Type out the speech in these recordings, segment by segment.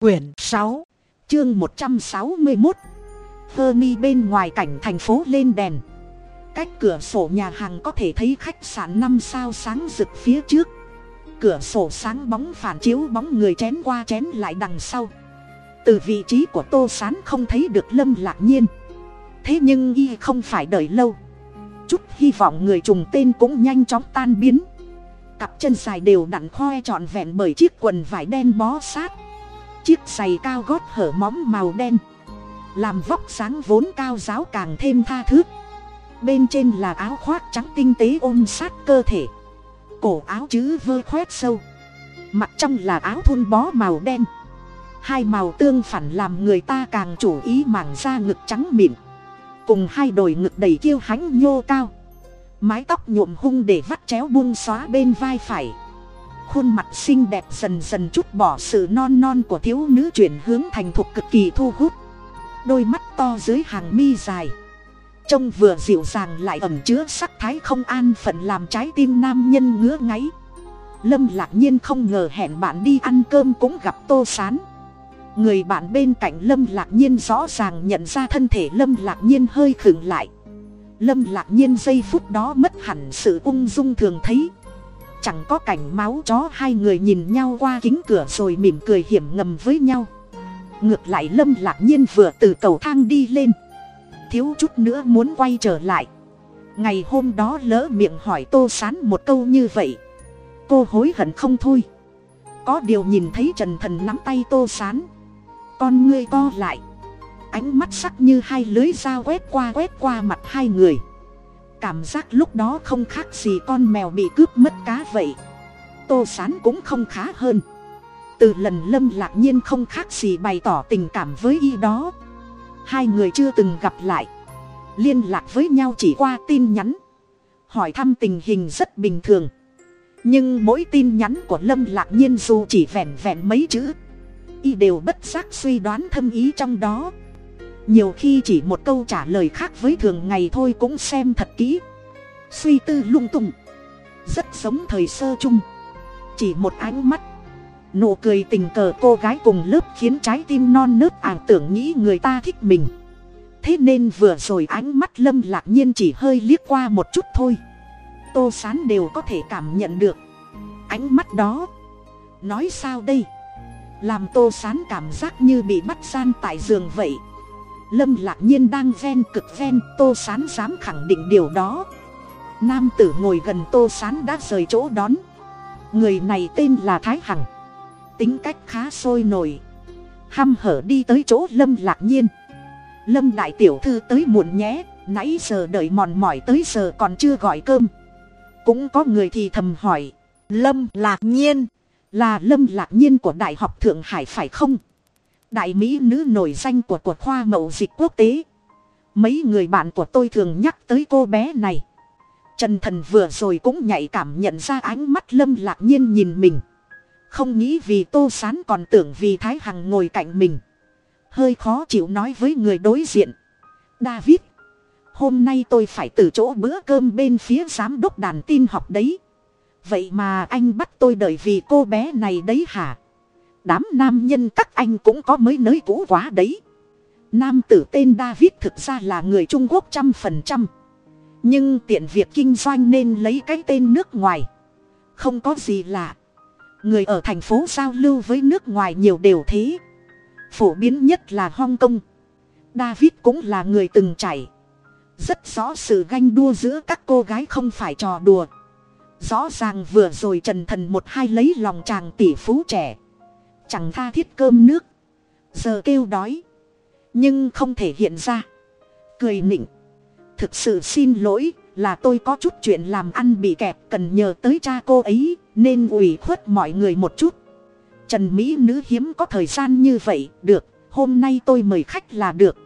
quyển sáu, chương một trăm sáu mươi một hơ mi bên ngoài cảnh thành phố lên đèn. Cách cửa sổ nhà hàng có thể thấy khách sạn năm sao sáng rực phía trước. Cửa sổ sáng bóng phản chiếu bóng người chén qua chén lại đằng sau. Từ vị trí của tô sán không thấy được lâm lạc nhiên. Thế nhưng y không phải đợi lâu. Chút hy vọng người trùng tên cũng nhanh chóng tan biến. Cặp chân dài đều đặn khoe trọn vẹn bởi chiếc quần vải đen bó sát chiếc giày cao gót hở móng màu đen. Làm vóc sáng vốn cao giáo càng thêm tha thước bên trên là áo khoác trắng tinh tế ôm sát cơ thể. Cổ áo chữ vơ khoét sâu. Mặt trong là áo thun bó màu đen. Hai màu tương phản làm người ta càng chủ ý mảng da ngực trắng mịn. Cùng hai đồi ngực đầy kiêu hãnh nhô cao. Mái tóc nhuộm hung để vắt chéo buông xóa bên vai phải khuôn mặt xinh đẹp dần dần chút bỏ sự non non của thiếu nữ chuyển hướng thành thục cực kỳ thu hút. Đôi mắt to dưới hàng mi dài. Trông vừa dịu dàng lại ẩm chứa sắc thái không an phận làm trái tim nam nhân ngứa ngáy. Lâm lạc nhiên không ngờ hẹn bạn đi ăn cơm cũng gặp tô sán. Người bạn bên cạnh lâm lạc nhiên rõ ràng nhận ra thân thể lâm lạc nhiên hơi khựng lại. Lâm lạc nhiên giây phút đó mất hẳn sự ung dung thường thấy chẳng có cảnh máu chó hai người nhìn nhau qua kính cửa rồi mỉm cười hiểm ngầm với nhau. Ngược lại lâm lạc nhiên vừa từ cầu thang đi lên. Thiếu chút nữa muốn quay trở lại. Ngày hôm đó lỡ miệng hỏi tô sán một câu như vậy. Cô hối hận không thôi. Có điều nhìn thấy trần thần nắm tay tô sán. Con ngươi co lại. Ánh mắt sắc như hai lưới dao quét qua quét qua mặt hai người cảm giác lúc đó không khác gì con mèo bị cướp mất cá vậy. Tô sán cũng không khá hơn. Từ lần lâm lạc nhiên không khác gì bày tỏ tình cảm với y đó. Hai người chưa từng gặp lại. Liên lạc với nhau chỉ qua tin nhắn. Hỏi thăm tình hình rất bình thường. Nhưng mỗi tin nhắn của lâm lạc nhiên dù chỉ vẹn vẹn mấy chữ, y đều bất giác suy đoán thâm ý trong đó nhiều khi chỉ một câu trả lời khác với thường ngày thôi cũng xem thật kỹ. Suy tư lung tung. Rất giống thời sơ chung. Chỉ một ánh mắt. Nụ cười tình cờ cô gái cùng lớp khiến trái tim non nớt ảo tưởng nghĩ người ta thích mình. Thế nên vừa rồi ánh mắt lâm lạc nhiên chỉ hơi liếc qua một chút thôi. Tô sán đều có thể cảm nhận được. Ánh mắt đó. Nói sao đây? Làm tô sán cảm giác như bị bắt gian tại giường vậy lâm lạc nhiên đang ven cực ven, tô sán dám khẳng định điều đó. Nam tử ngồi gần tô sán đã rời chỗ đón. Người này tên là thái hằng. Tính cách khá sôi nổi. Hăm hở đi tới chỗ lâm lạc nhiên. Lâm đại tiểu thư tới muộn nhé, nãy giờ đợi mòn mỏi tới giờ còn chưa gọi cơm. Cũng có người thì thầm hỏi, lâm lạc nhiên, là lâm lạc nhiên của đại học thượng hải phải không? Đại mỹ nữ nổi danh của cuộc khoa mậu dịch quốc tế. Mấy người bạn của tôi thường nhắc tới cô bé này. Trần thần vừa rồi cũng nhạy cảm nhận ra ánh mắt lâm lạc nhiên nhìn mình. Không nghĩ vì tô sán còn tưởng vì thái hằng ngồi cạnh mình. Hơi khó chịu nói với người đối diện. David, hôm nay tôi phải từ chỗ bữa cơm bên phía giám đốc đàn tin học đấy. Vậy mà anh bắt tôi đợi vì cô bé này đấy hả? Đám nam nhân các anh cũng có mới nới cũ quá đấy. Nam tử tên david thực ra là người trung quốc trăm phần trăm. Nhưng tiện việc kinh doanh nên lấy cái tên nước ngoài. Không có gì lạ. Người ở thành phố giao lưu với nước ngoài nhiều đều thế. Phổ biến nhất là hong kong. David cũng là người từng chảy rất rõ sự ganh đua giữa các cô gái không phải trò đùa. Rõ ràng vừa rồi trần thần một hai lấy lòng chàng tỷ phú trẻ chẳng tha thiết cơm nước. Giờ kêu đói. Nhưng không thể hiện ra. Cười nịnh. Thực sự xin lỗi là tôi có chút chuyện làm ăn bị kẹp cần nhờ tới cha cô ấy nên ủy khuất mọi người một chút. Trần mỹ nữ hiếm có thời gian như vậy, được, hôm nay tôi mời khách là được.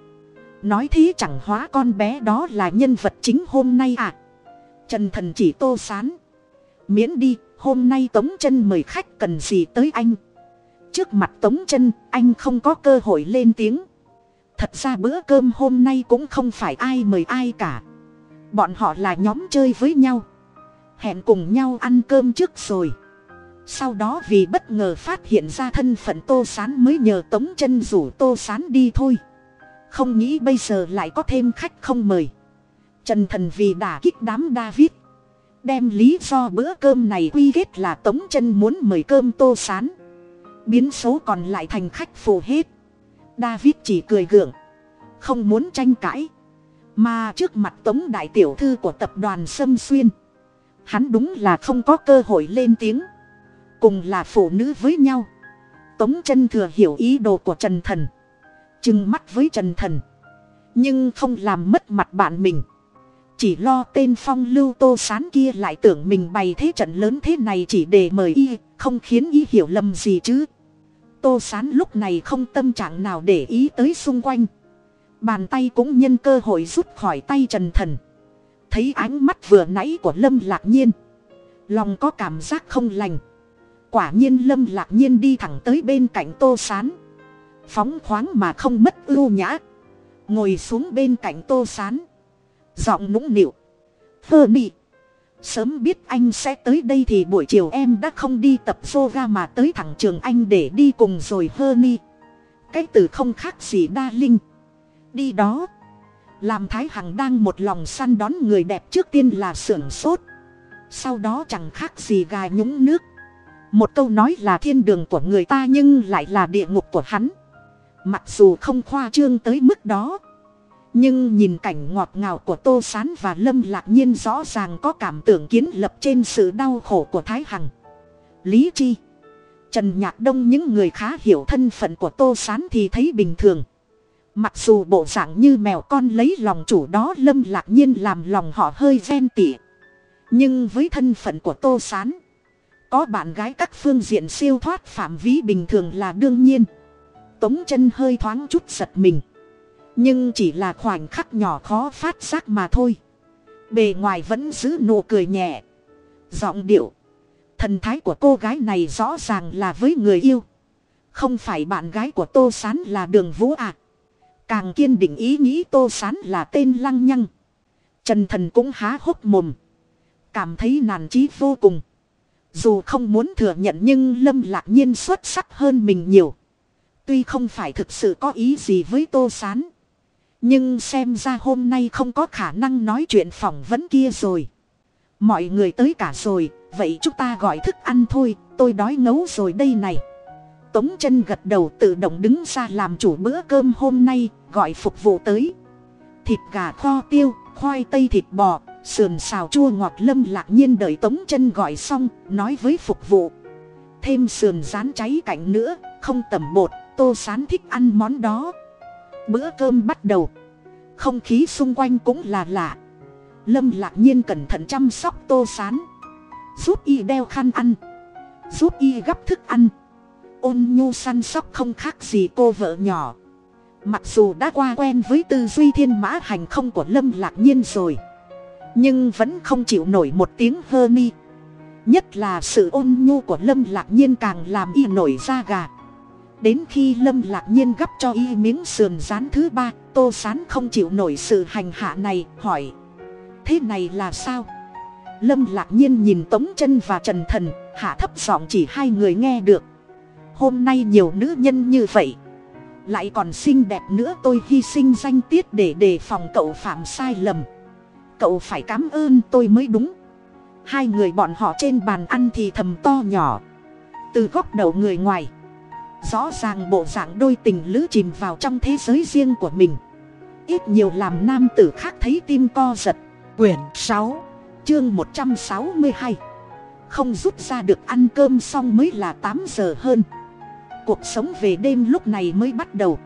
Nói thế chẳng hóa con bé đó là nhân vật chính hôm nay à. Trần thần chỉ tô sán. Miễn đi, hôm nay tống chân mời khách cần gì tới anh? Trước mặt tống chân, anh không có cơ hội lên tiếng. Thật ra bữa cơm hôm nay cũng không phải ai mời ai cả. Bọn họ là nhóm chơi với nhau. Hẹn cùng nhau ăn cơm trước rồi. Sau đó vì bất ngờ phát hiện ra thân phận tô sán mới nhờ tống chân rủ tô sán đi thôi. Không nghĩ bây giờ lại có thêm khách không mời. Trần thần vì đả kích đám david, đem lý do bữa cơm này quy kết là tống chân muốn mời cơm tô sán biến số còn lại thành khách phù hết. David chỉ cười gượng, không muốn tranh cãi, mà trước mặt tống đại tiểu thư của tập đoàn sâm xuyên, hắn đúng là không có cơ hội lên tiếng. Cùng là phụ nữ với nhau, tống chân thừa hiểu ý đồ của trần thần trừng mắt với trần thần, nhưng không làm mất mặt bạn mình chỉ lo tên phong lưu tô sán kia lại tưởng mình bày thế trận lớn thế này chỉ để mời y, không khiến y hiểu lầm gì chứ. Tô sán lúc này không tâm trạng nào để ý tới xung quanh. Bàn tay cũng nhân cơ hội rút khỏi tay trần thần. Thấy ánh mắt vừa nãy của lâm lạc nhiên, lòng có cảm giác không lành. Quả nhiên lâm lạc nhiên đi thẳng tới bên cạnh tô sán. Phóng khoáng mà không mất ưu nhã. Ngồi xuống bên cạnh tô sán giọng nũng nịu. Hơ mị. Sớm biết anh sẽ tới đây thì buổi chiều em đã không đi tập yoga mà tới thẳng trường anh để đi cùng rồi hơ mi cái từ không khác gì đa linh. Đi đó. Làm thái hằng đang một lòng săn đón người đẹp trước tiên là sưởng sốt. Sau đó chẳng khác gì gà nhúng nước. Một câu nói là thiên đường của người ta nhưng lại là địa ngục của hắn. Mặc dù không khoa trương tới mức đó nhưng nhìn cảnh ngọt ngào của tô s á n và lâm lạc nhiên rõ ràng có cảm tưởng kiến lập trên sự đau khổ của thái hằng. Lý chi, trần nhạc đông những người khá hiểu thân phận của tô s á n thì thấy bình thường. Mặc dù bộ dạng như mèo con lấy lòng chủ đó lâm lạc nhiên làm lòng họ hơi ghen tỉa nhưng với thân phận của tô s á n có bạn gái các phương diện siêu thoát phạm vi bình thường là đương nhiên. Tống chân hơi thoáng chút giật mình nhưng chỉ là khoảnh khắc nhỏ khó phát giác mà thôi. Bề ngoài vẫn giữ nụ cười nhẹ. Giọng điệu. Thần thái của cô gái này rõ ràng là với người yêu. Không phải bạn gái của tô s á n là đường vũ à. Càng kiên định ý nghĩ tô s á n là tên lăng nhăng. Trần thần cũng há hốc mồm. Cảm thấy nản trí vô cùng. Dù không muốn thừa nhận nhưng lâm lạc nhiên xuất sắc hơn mình nhiều. Tuy không phải thực sự có ý gì với tô s á n nhưng xem ra hôm nay không có khả năng nói chuyện phỏng vấn kia rồi. Mọi người tới cả rồi, vậy chúng ta gọi thức ăn thôi, tôi đói ngấu rồi đây này. Tống chân gật đầu tự động đứng ra làm chủ bữa cơm hôm nay, gọi phục vụ tới. Thịt gà kho tiêu, khoai tây thịt bò, sườn xào chua ngọt lâm lạc nhiên đợi tống chân gọi xong, nói với phục vụ. Thêm sườn rán cháy cạnh nữa, không tẩm bột, tô sán thích ăn món đó bữa cơm bắt đầu. Không khí xung quanh cũng là lạ. Lâm lạc nhiên cẩn thận chăm sóc tô sán. Giúp y đeo khăn ăn. Giúp y gắp thức ăn. Ôn nhu săn sóc không khác gì cô vợ nhỏ. Mặc dù đã qua quen với tư duy thiên mã hành không của lâm lạc nhiên rồi, nhưng vẫn không chịu nổi một tiếng hơ mi. Nhất là sự ôn nhu của lâm lạc nhiên càng làm y nổi da gà đến khi lâm lạc nhiên gắp cho y miếng sườn rán thứ ba, tô sán không chịu nổi sự hành hạ này, hỏi, thế này là sao? Lâm lạc nhiên nhìn tống chân và trần thần, hạ thấp giọng chỉ hai người nghe được, hôm nay nhiều nữ nhân như vậy, lại còn xinh đẹp nữa, tôi hy sinh danh tiết để đề phòng cậu phạm sai lầm. Cậu phải cảm ơn tôi mới đúng. Hai người bọn họ trên bàn ăn thì thầm to nhỏ, từ góc đầu người ngoài rõ ràng bộ dạng đôi tình lữ chìm vào trong thế giới riêng của mình. Ít nhiều làm nam tử khác thấy tim co giật. Quyển sáu, chương một trăm sáu mươi hai. Không rút ra được ăn cơm xong mới là tám giờ hơn. Cuộc sống về đêm lúc này mới bắt đầu.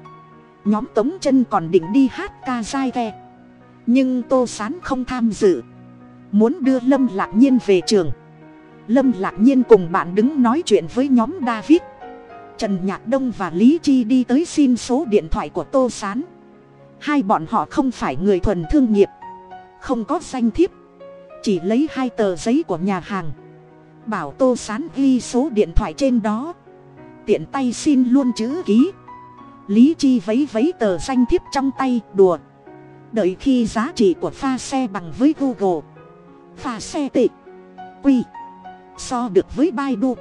Nhóm tống chân còn định đi hát ca dai ve. Nhưng tô sán không tham dự. Muốn đưa lâm lạc nhiên về trường. Lâm lạc nhiên cùng bạn đứng nói chuyện với nhóm david trần nhạc đông và lý chi đi tới xin số điện thoại của tô s á n hai bọn họ không phải người thuần thương nghiệp, không có danh thiếp, chỉ lấy hai tờ giấy của nhà hàng. Bảo tô s á n ghi số điện thoại trên đó, tiện tay xin luôn chữ ký. Lý chi vấy vấy tờ danh thiếp trong tay, đùa. Đợi khi giá trị của pha xe bằng với google, pha xe tệ, quy, so được với baidu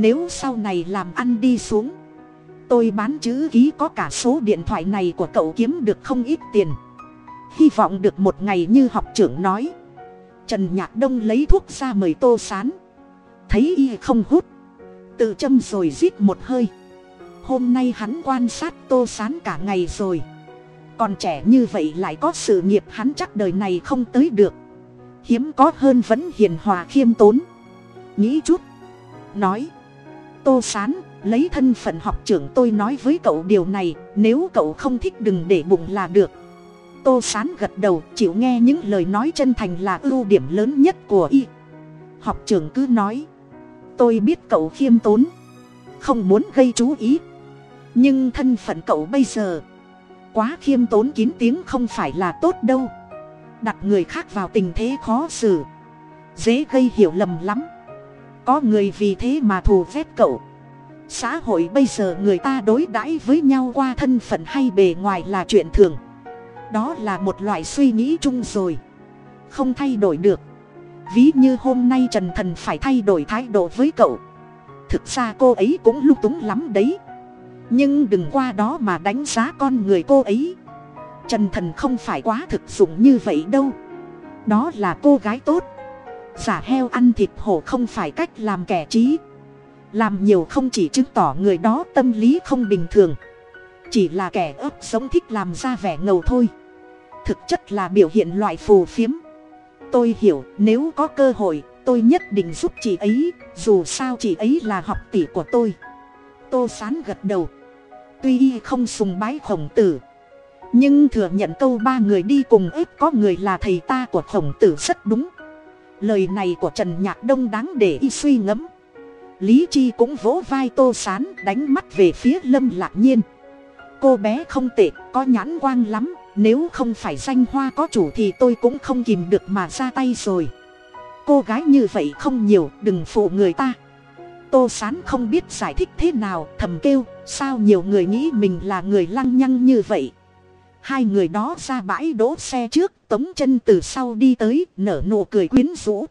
nếu sau này làm ăn đi xuống, tôi bán chữ ký có cả số điện thoại này của cậu kiếm được không ít tiền. Hy vọng được một ngày như học trưởng nói. Trần nhạc đông lấy thuốc ra mời tô sán. Thấy y không hút, tự châm rồi rít một hơi. Hôm nay hắn quan sát tô sán cả ngày rồi. Còn trẻ như vậy lại có sự nghiệp hắn chắc đời này không tới được. Hiếm có hơn vẫn hiền hòa khiêm tốn. Nghĩ chút, nói tô sán, lấy thân phận học trưởng tôi nói với cậu điều này, nếu cậu không thích đừng để bụng là được. Tô sán gật đầu, chịu nghe những lời nói chân thành là ưu điểm lớn nhất của y. Học trưởng cứ nói, tôi biết cậu khiêm tốn, không muốn gây chú ý. Nhưng thân phận cậu bây giờ, quá khiêm tốn kín tiếng không phải là tốt đâu. Đặt người khác vào tình thế khó xử, dễ gây hiểu lầm lắm có người vì thế mà thù ghét cậu. Xã hội bây giờ người ta đối đãi với nhau qua thân phận hay bề ngoài là chuyện thường. Đó là một loại suy nghĩ chung rồi. Không thay đổi được. Ví như hôm nay trần thần phải thay đổi thái độ với cậu. Thực ra cô ấy cũng lung túng lắm đấy. Nhưng đừng qua đó mà đánh giá con người cô ấy. Trần thần không phải quá thực dụng như vậy đâu. Đó là cô gái tốt giả heo ăn thịt hổ không phải cách làm kẻ trí. Làm nhiều không chỉ chứng tỏ người đó tâm lý không bình thường. Chỉ là kẻ ấp sống thích làm ra vẻ ngầu thôi. Thực chất là biểu hiện loại phù phiếm. Tôi hiểu, nếu có cơ hội, tôi nhất định giúp chị ấy, dù sao chị ấy là học tỷ của tôi. Tô sán gật đầu. Tuy y không sùng bái khổng tử, nhưng thừa nhận câu ba người đi cùng ít có người là thầy ta của khổng tử rất đúng lời này của trần nhạc đông đáng để y suy ngẫm. Lý chi cũng vỗ vai tô sán đánh mắt về phía lâm lạc nhiên. Cô bé không tệ, có nhãn quang lắm, nếu không phải danh hoa có chủ thì tôi cũng không kìm được mà ra tay rồi. Cô gái như vậy không nhiều, đừng phụ người ta. Tô sán không biết giải thích thế nào, thầm kêu, sao nhiều người nghĩ mình là người lăng nhăng như vậy? Hai người đó ra bãi đỗ xe trước, tống chân từ sau đi tới, nở nụ cười quyến rũ.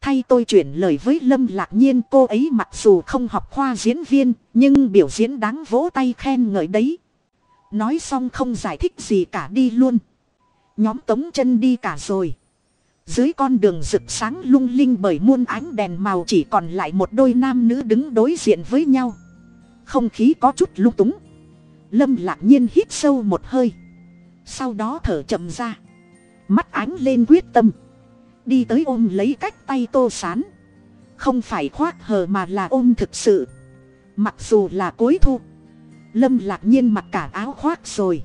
Thay tôi chuyển lời với lâm lạc nhiên, cô ấy mặc dù không học khoa diễn viên, nhưng biểu diễn đáng vỗ tay khen ngợi đấy. Nói xong không giải thích gì cả đi luôn. Nhóm tống chân đi cả rồi. Dưới con đường rực sáng lung linh bởi muôn ánh đèn màu chỉ còn lại một đôi nam nữ đứng đối diện với nhau. Không khí có chút lung túng. Lâm lạc nhiên hít sâu một hơi sau đó thở chậm ra. Mắt ánh lên quyết tâm. Đi tới ôm lấy cách tay tô sán. Không phải khoác hờ mà là ôm thực sự. Mặc dù là cối thu. Lâm lạc nhiên mặc cả áo khoác rồi.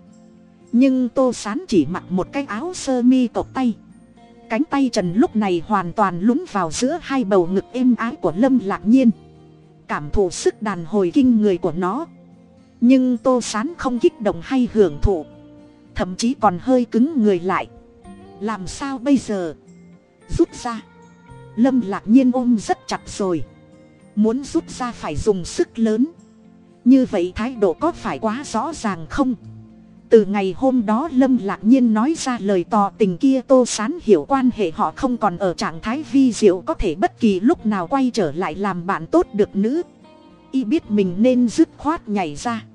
Nhưng tô sán chỉ mặc một cái áo sơ mi cộc tay. Cánh tay trần lúc này hoàn toàn lún vào giữa hai bầu ngực êm ái của lâm lạc nhiên. Cảm thụ sức đàn hồi kinh người của nó. Nhưng tô sán không kích động hay hưởng thụ thậm chí còn hơi cứng người lại. Làm sao bây giờ? Rút ra. Lâm lạc nhiên ôm rất chặt rồi. Muốn rút ra phải dùng sức lớn. Như vậy thái độ có phải quá rõ ràng không? Từ ngày hôm đó lâm lạc nhiên nói ra lời tò tình kia tô sán hiểu quan hệ họ không còn ở trạng thái vi diệu có thể bất kỳ lúc nào quay trở lại làm bạn tốt được nữ. Y biết mình nên dứt khoát nhảy ra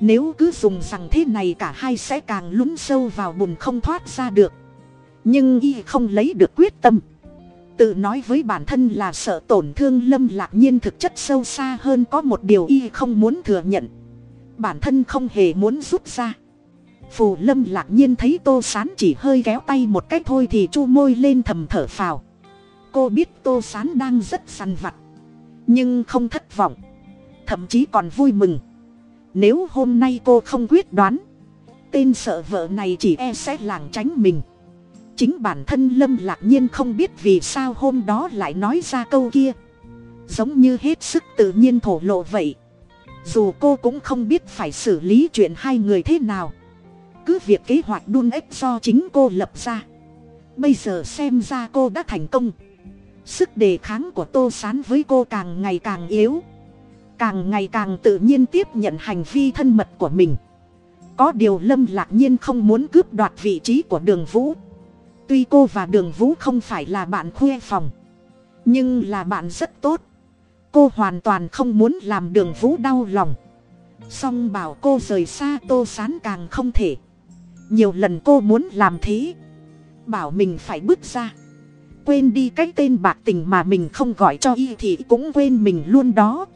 nếu cứ dùng rằng thế này cả hai sẽ càng lún sâu vào bùn không thoát ra được. Nhưng y không lấy được quyết tâm. Tự nói với bản thân là sợ tổn thương lâm lạc nhiên thực chất sâu xa hơn có một điều y không muốn thừa nhận. Bản thân không hề muốn rút ra. Phù lâm lạc nhiên thấy tô sán chỉ hơi kéo tay một cách thôi thì chu môi lên thầm thở phào. Cô biết tô sán đang rất săn vặt, nhưng không thất vọng, thậm chí còn vui mừng nếu hôm nay cô không quyết đoán, tên sợ vợ này chỉ e sẽ làng tránh mình. Chính bản thân lâm lạc nhiên không biết vì sao hôm đó lại nói ra câu kia. Giống như hết sức tự nhiên thổ lộ vậy. Dù cô cũng không biết phải xử lý chuyện hai người thế nào. Cứ việc kế hoạch đun ép do chính cô lập ra. Bây giờ xem ra cô đã thành công. Sức đề kháng của tô s á n với cô càng ngày càng yếu càng ngày càng tự nhiên tiếp nhận hành vi thân mật của mình. Có điều lâm lạc nhiên không muốn cướp đoạt vị trí của đường vũ. Tuy cô và đường vũ không phải là bạn khuê phòng, nhưng là bạn rất tốt. Cô hoàn toàn không muốn làm đường vũ đau lòng. Song bảo cô rời xa tô sán càng không thể. Nhiều lần cô muốn làm thế, bảo mình phải bước ra. Quên đi cái tên bạc tình mà mình không gọi cho y thì cũng quên mình luôn đó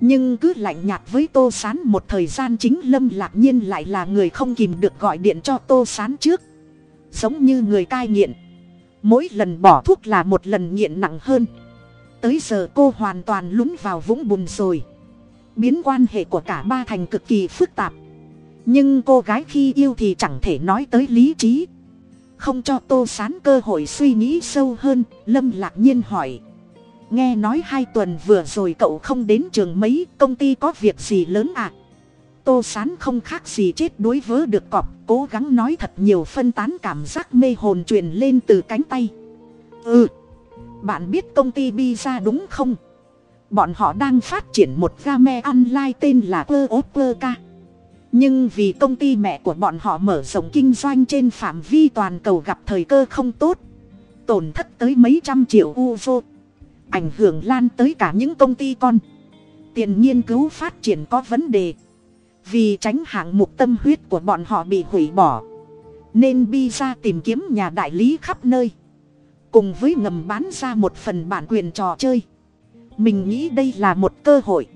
nhưng cứ lạnh nhạt với tô s á n một thời gian chính lâm lạc nhiên lại là người không kìm được gọi điện cho tô s á n trước. Giống như người cai nghiện. Mỗi lần bỏ thuốc là một lần nghiện nặng hơn. Tới giờ cô hoàn toàn lún vào vũng bùn rồi. Biến quan hệ của cả ba thành cực kỳ phức tạp. Nhưng cô gái khi yêu thì chẳng thể nói tới lý trí. Không cho tô sán cơ hội suy nghĩ sâu hơn, lâm lạc nhiên hỏi nghe nói hai tuần vừa rồi cậu không đến trường mấy, công ty có việc gì lớn à? Tô sán không khác gì chết đuối vớ được cọp, cố gắng nói thật nhiều phân tán cảm giác mê hồn truyền lên từ cánh tay. Ừ bạn biết công ty bi ra đúng không? Bọn họ đang phát triển một game online tên là cơ ốp cơ ca. Nhưng vì công ty mẹ của bọn họ mở rộng kinh doanh trên phạm vi toàn cầu gặp thời cơ không tốt, tổn thất tới mấy trăm triệu euro ảnh hưởng lan tới cả những công ty con. Tiền nghiên cứu phát triển có vấn đề. Vì tránh hạng mục tâm huyết của bọn họ bị hủy bỏ, nên bi ra tìm kiếm nhà đại lý khắp nơi. Cùng với ngầm bán ra một phần bản quyền trò chơi. Mình nghĩ đây là một cơ hội,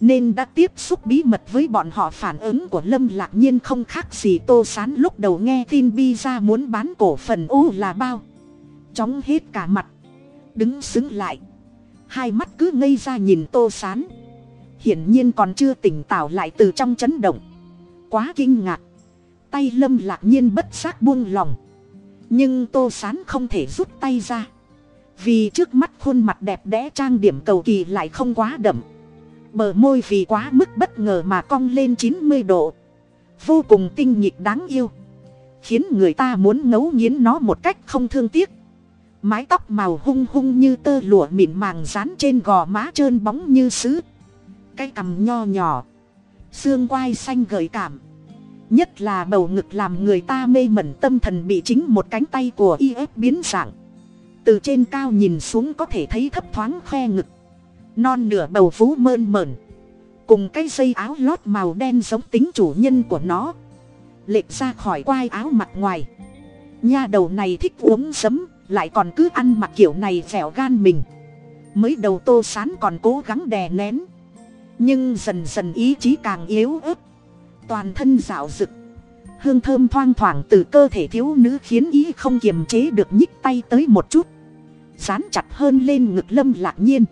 nên đã tiếp xúc bí mật với bọn họ. Phản ứng của lâm lạc nhiên không khác gì tô sán lúc đầu nghe tin bi ra muốn bán cổ phần u là bao. Chóng hết cả mặt đứng xứng lại. Hai mắt cứ ngây ra nhìn tô sán. Hiển nhiên còn chưa tỉnh táo lại từ trong chấn động. Quá kinh ngạc. Tay lâm lạc nhiên bất giác buông lòng. Nhưng tô sán không thể rút tay ra. Vì trước mắt khuôn mặt đẹp đẽ trang điểm cầu kỳ lại không quá đậm. Bờ môi vì quá mức bất ngờ mà cong lên chín mươi độ. Vô cùng tinh nhịp đáng yêu. Khiến người ta muốn ngấu nghiến nó một cách không thương tiếc mái tóc màu hung hung như tơ lụa mịn màng dán trên gò má trơn bóng như sứ. Cái cằm nho nhỏ, xương quai xanh gợi cảm. Nhất là bầu ngực làm người ta mê mẩn tâm thần bị chính một cánh tay của y ép biến dạng. Từ trên cao nhìn xuống có thể thấy thấp thoáng khoe ngực. Non nửa bầu vú mơn mởn. Cùng cái dây áo lót màu đen giống tính chủ nhân của nó. Lệch ra khỏi quai áo mặt ngoài. Nha đầu này thích uống sấm lại còn cứ ăn mặc kiểu này dẻo gan mình. Mới đầu tô sán còn cố gắng đè nén. Nhưng dần dần ý chí càng yếu ớt. Toàn thân dạo rực hương thơm thoang thoảng từ cơ thể thiếu nữ khiến ý không kiềm chế được nhích tay tới một chút. Dán chặt hơn lên ngực lâm lạc nhiên.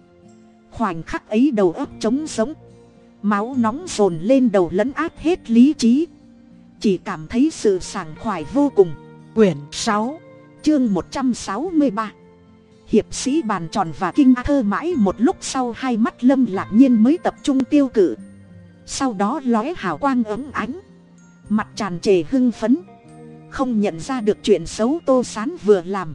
Khoảnh khắc ấy đầu óc trống sống máu nóng dồn lên đầu lấn át hết lý trí. Chỉ cảm thấy sự sảng khoái vô cùng. Quyển sáu chương một trăm sáu mươi ba. Hiệp sĩ bàn tròn và kinh thơ mãi một lúc sau hai mắt lâm lạc nhiên mới tập trung tiêu cự. Sau đó lóe hào quang ấm ánh. Mặt tràn trề hưng phấn. Không nhận ra được chuyện xấu tô sán vừa làm.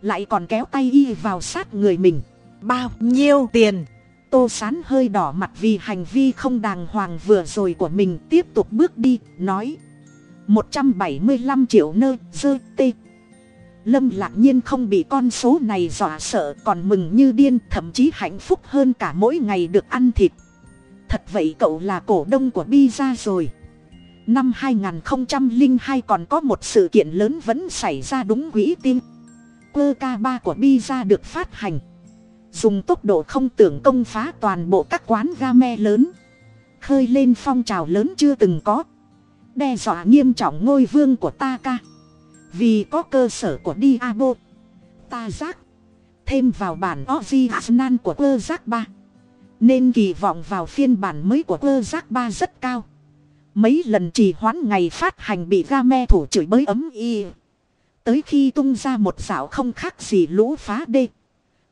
Lại còn kéo tay y vào sát người mình. Bao nhiêu tiền? Tô sán hơi đỏ mặt vì hành vi không đàng hoàng vừa rồi của mình tiếp tục bước đi nói một trăm bảy mươi lăm triệu nơ dơ tê lâm lạc nhiên không bị con số này dọa sợ, còn mừng như điên, thậm chí hạnh phúc hơn cả mỗi ngày được ăn thịt. Thật vậy cậu là cổ đông của bi ra rồi. Năm 2002 còn có một sự kiện lớn vẫn xảy ra đúng quỹ tim quơ ca ba của bi ra được phát hành. Dùng tốc độ không tưởng công phá toàn bộ các quán game lớn. Khơi lên phong trào lớn chưa từng có. Đe dọa nghiêm trọng ngôi vương của ta ca vì có cơ sở của diabo ta giác. Thêm vào bản original của cơ giác ba. Nên kỳ vọng vào phiên bản mới của cơ giác ba rất cao. Mấy lần trì hoãn ngày phát hành bị game thủ chửi bới ấm y. Tới khi tung ra một dạo không khác gì lũ phá đê.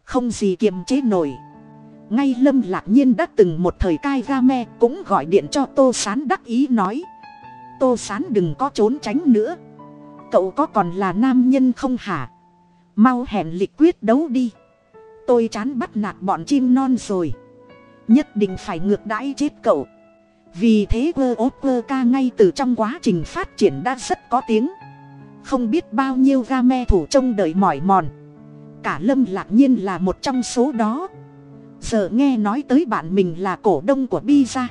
Không gì kiềm chế nổi. Ngay lâm lạc nhiên đã từng một thời cai game cũng gọi điện cho tô sán đắc ý nói. Tô sán đừng có trốn tránh nữa cậu có còn là nam nhân không hả? Mau hẹn lịch quyết đấu đi. Tôi chán bắt nạt bọn chim non rồi. Nhất định phải ngược đãi chết cậu. Vì thế quơ ốp quơ ca ngay từ trong quá trình phát triển đã rất có tiếng. Không biết bao nhiêu game thủ trông đợi mỏi mòn. Cả lâm lạc nhiên là một trong số đó. Giờ nghe nói tới bạn mình là cổ đông của bi ra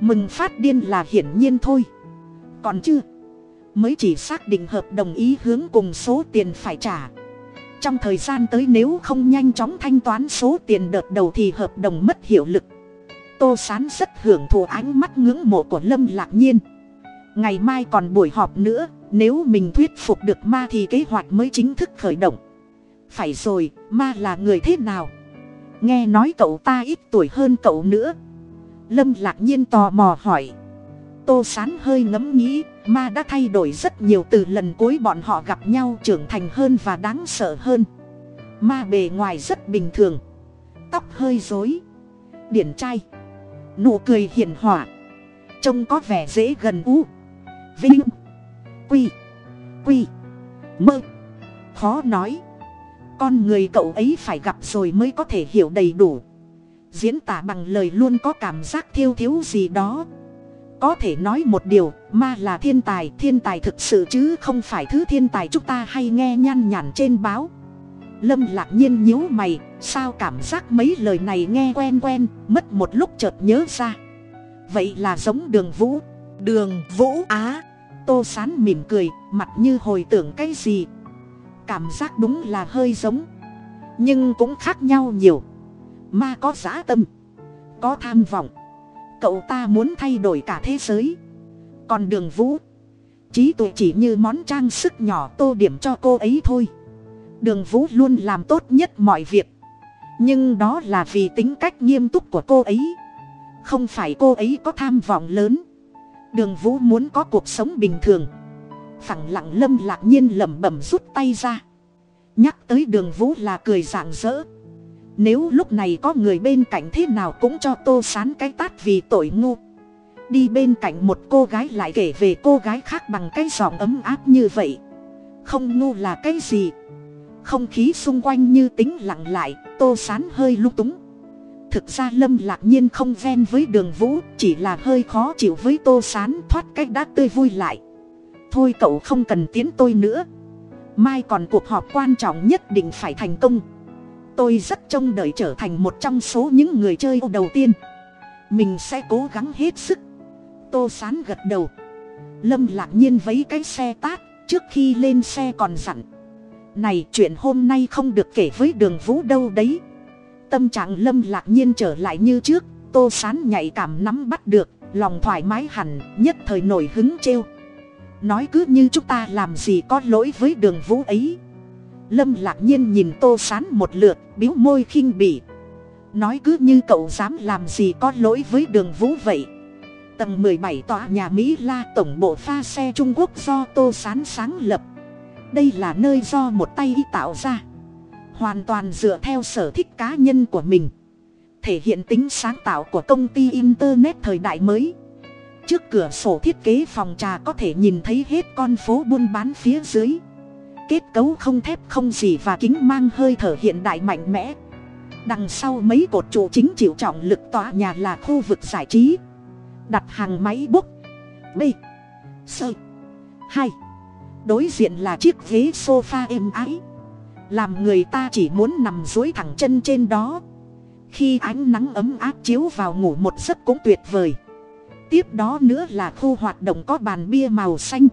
mừng phát điên là hiển nhiên thôi. Còn chưa? Mới chỉ xác định hợp đồng ý hướng cùng số tiền phải trả. Trong thời gian tới nếu không nhanh chóng thanh toán số tiền đợt đầu thì hợp đồng mất hiệu lực. Tô sán rất hưởng thụ ánh mắt ngưỡng mộ của lâm lạc nhiên. Ngày mai còn buổi họp nữa, nếu mình thuyết phục được ma thì kế hoạch mới chính thức khởi động. Phải rồi, ma là người thế nào? Nghe nói cậu ta ít tuổi hơn cậu nữa. Lâm lạc nhiên tò mò hỏi tô sán hơi ngẫm nghĩ, ma đã thay đổi rất nhiều từ lần cuối bọn họ gặp nhau trưởng thành hơn và đáng sợ hơn. Ma bề ngoài rất bình thường. Tóc hơi rối. Điển trai. Nụ cười hiền hỏa trông có vẻ dễ gần u vinh. Quy. Quy. Mơ. Khó nói. Con người cậu ấy phải gặp rồi mới có thể hiểu đầy đủ. Diễn tả bằng lời luôn có cảm giác thiêu thiếu gì đó có thể nói một điều ma là thiên tài thiên tài thực sự chứ không phải thứ thiên tài chúng ta hay nghe nhăn nhản trên báo. Lâm lạc nhiên nhíu mày sao cảm giác mấy lời này nghe quen quen mất một lúc chợt nhớ ra. Vậy là giống đường vũ. Đường vũ á. Tô sán mỉm cười mặt như hồi tưởng cái gì. Cảm giác đúng là hơi giống nhưng cũng khác nhau nhiều. Ma có giá tâm có tham vọng cậu ta muốn thay đổi cả thế giới. Còn đường vũ, trí tuệ chỉ như món trang sức nhỏ tô điểm cho cô ấy thôi. Đường vũ luôn làm tốt nhất mọi việc. Nhưng đó là vì tính cách nghiêm túc của cô ấy. Không phải cô ấy có tham vọng lớn. Đường vũ muốn có cuộc sống bình thường. Phẳng lặng lâm lạc nhiên lẩm bẩm rút tay ra. Nhắc tới đường vũ là cười rạng rỡ nếu lúc này có người bên cạnh thế nào cũng cho tô sán cái tát vì tội ngu. Đi bên cạnh một cô gái lại kể về cô gái khác bằng cái giọng ấm áp như vậy. Không ngu là cái gì? Không khí xung quanh như tính lặng lại, tô sán hơi lung túng. Thực ra lâm lạc nhiên không ven với đường vũ, chỉ là hơi khó chịu với tô sán thoát cách đã tươi vui lại. Thôi cậu không cần tiến tôi nữa. Mai còn cuộc họp quan trọng nhất định phải thành công tôi rất trông đợi trở thành một trong số những người chơi đầu tiên. Mình sẽ cố gắng hết sức. Tô sán gật đầu. Lâm lạc nhiên vấy cái xe tát, trước khi lên xe còn dặn. Này, chuyện hôm nay không được kể với đường vũ đâu đấy. Tâm trạng lâm lạc nhiên trở lại như trước, tô sán nhạy cảm nắm bắt được, lòng thoải mái hẳn, nhất thời nổi hứng trêu. Nói cứ như chúng ta làm gì có lỗi với đường vũ ấy lâm lạc nhiên nhìn tô sán một lượt biếu môi khinh bỉ. Nói cứ như cậu dám làm gì có lỗi với đường vũ vậy. Tầng mười bảy tòa nhà mỹ la, tổng bộ pha xe trung quốc do tô sán sáng lập. Đây là nơi do một tay y tạo ra. Hoàn toàn dựa theo sở thích cá nhân của mình. Thể hiện tính sáng tạo của công ty internet thời đại mới. Trước cửa sổ thiết kế phòng trà có thể nhìn thấy hết con phố buôn bán phía dưới kết cấu không thép không gì và kính mang hơi thở hiện đại mạnh mẽ. Đằng sau mấy cột trụ chính chịu trọng lực tòa nhà là khu vực giải trí. Đặt hàng máy bút b. Sơ hai. Đối diện là chiếc ghế sofa êm ái. Làm người ta chỉ muốn nằm dối thẳng chân trên đó. Khi ánh nắng ấm áp chiếu vào ngủ một giấc cũng tuyệt vời. Tiếp đó nữa là khu hoạt động có bàn bia màu xanh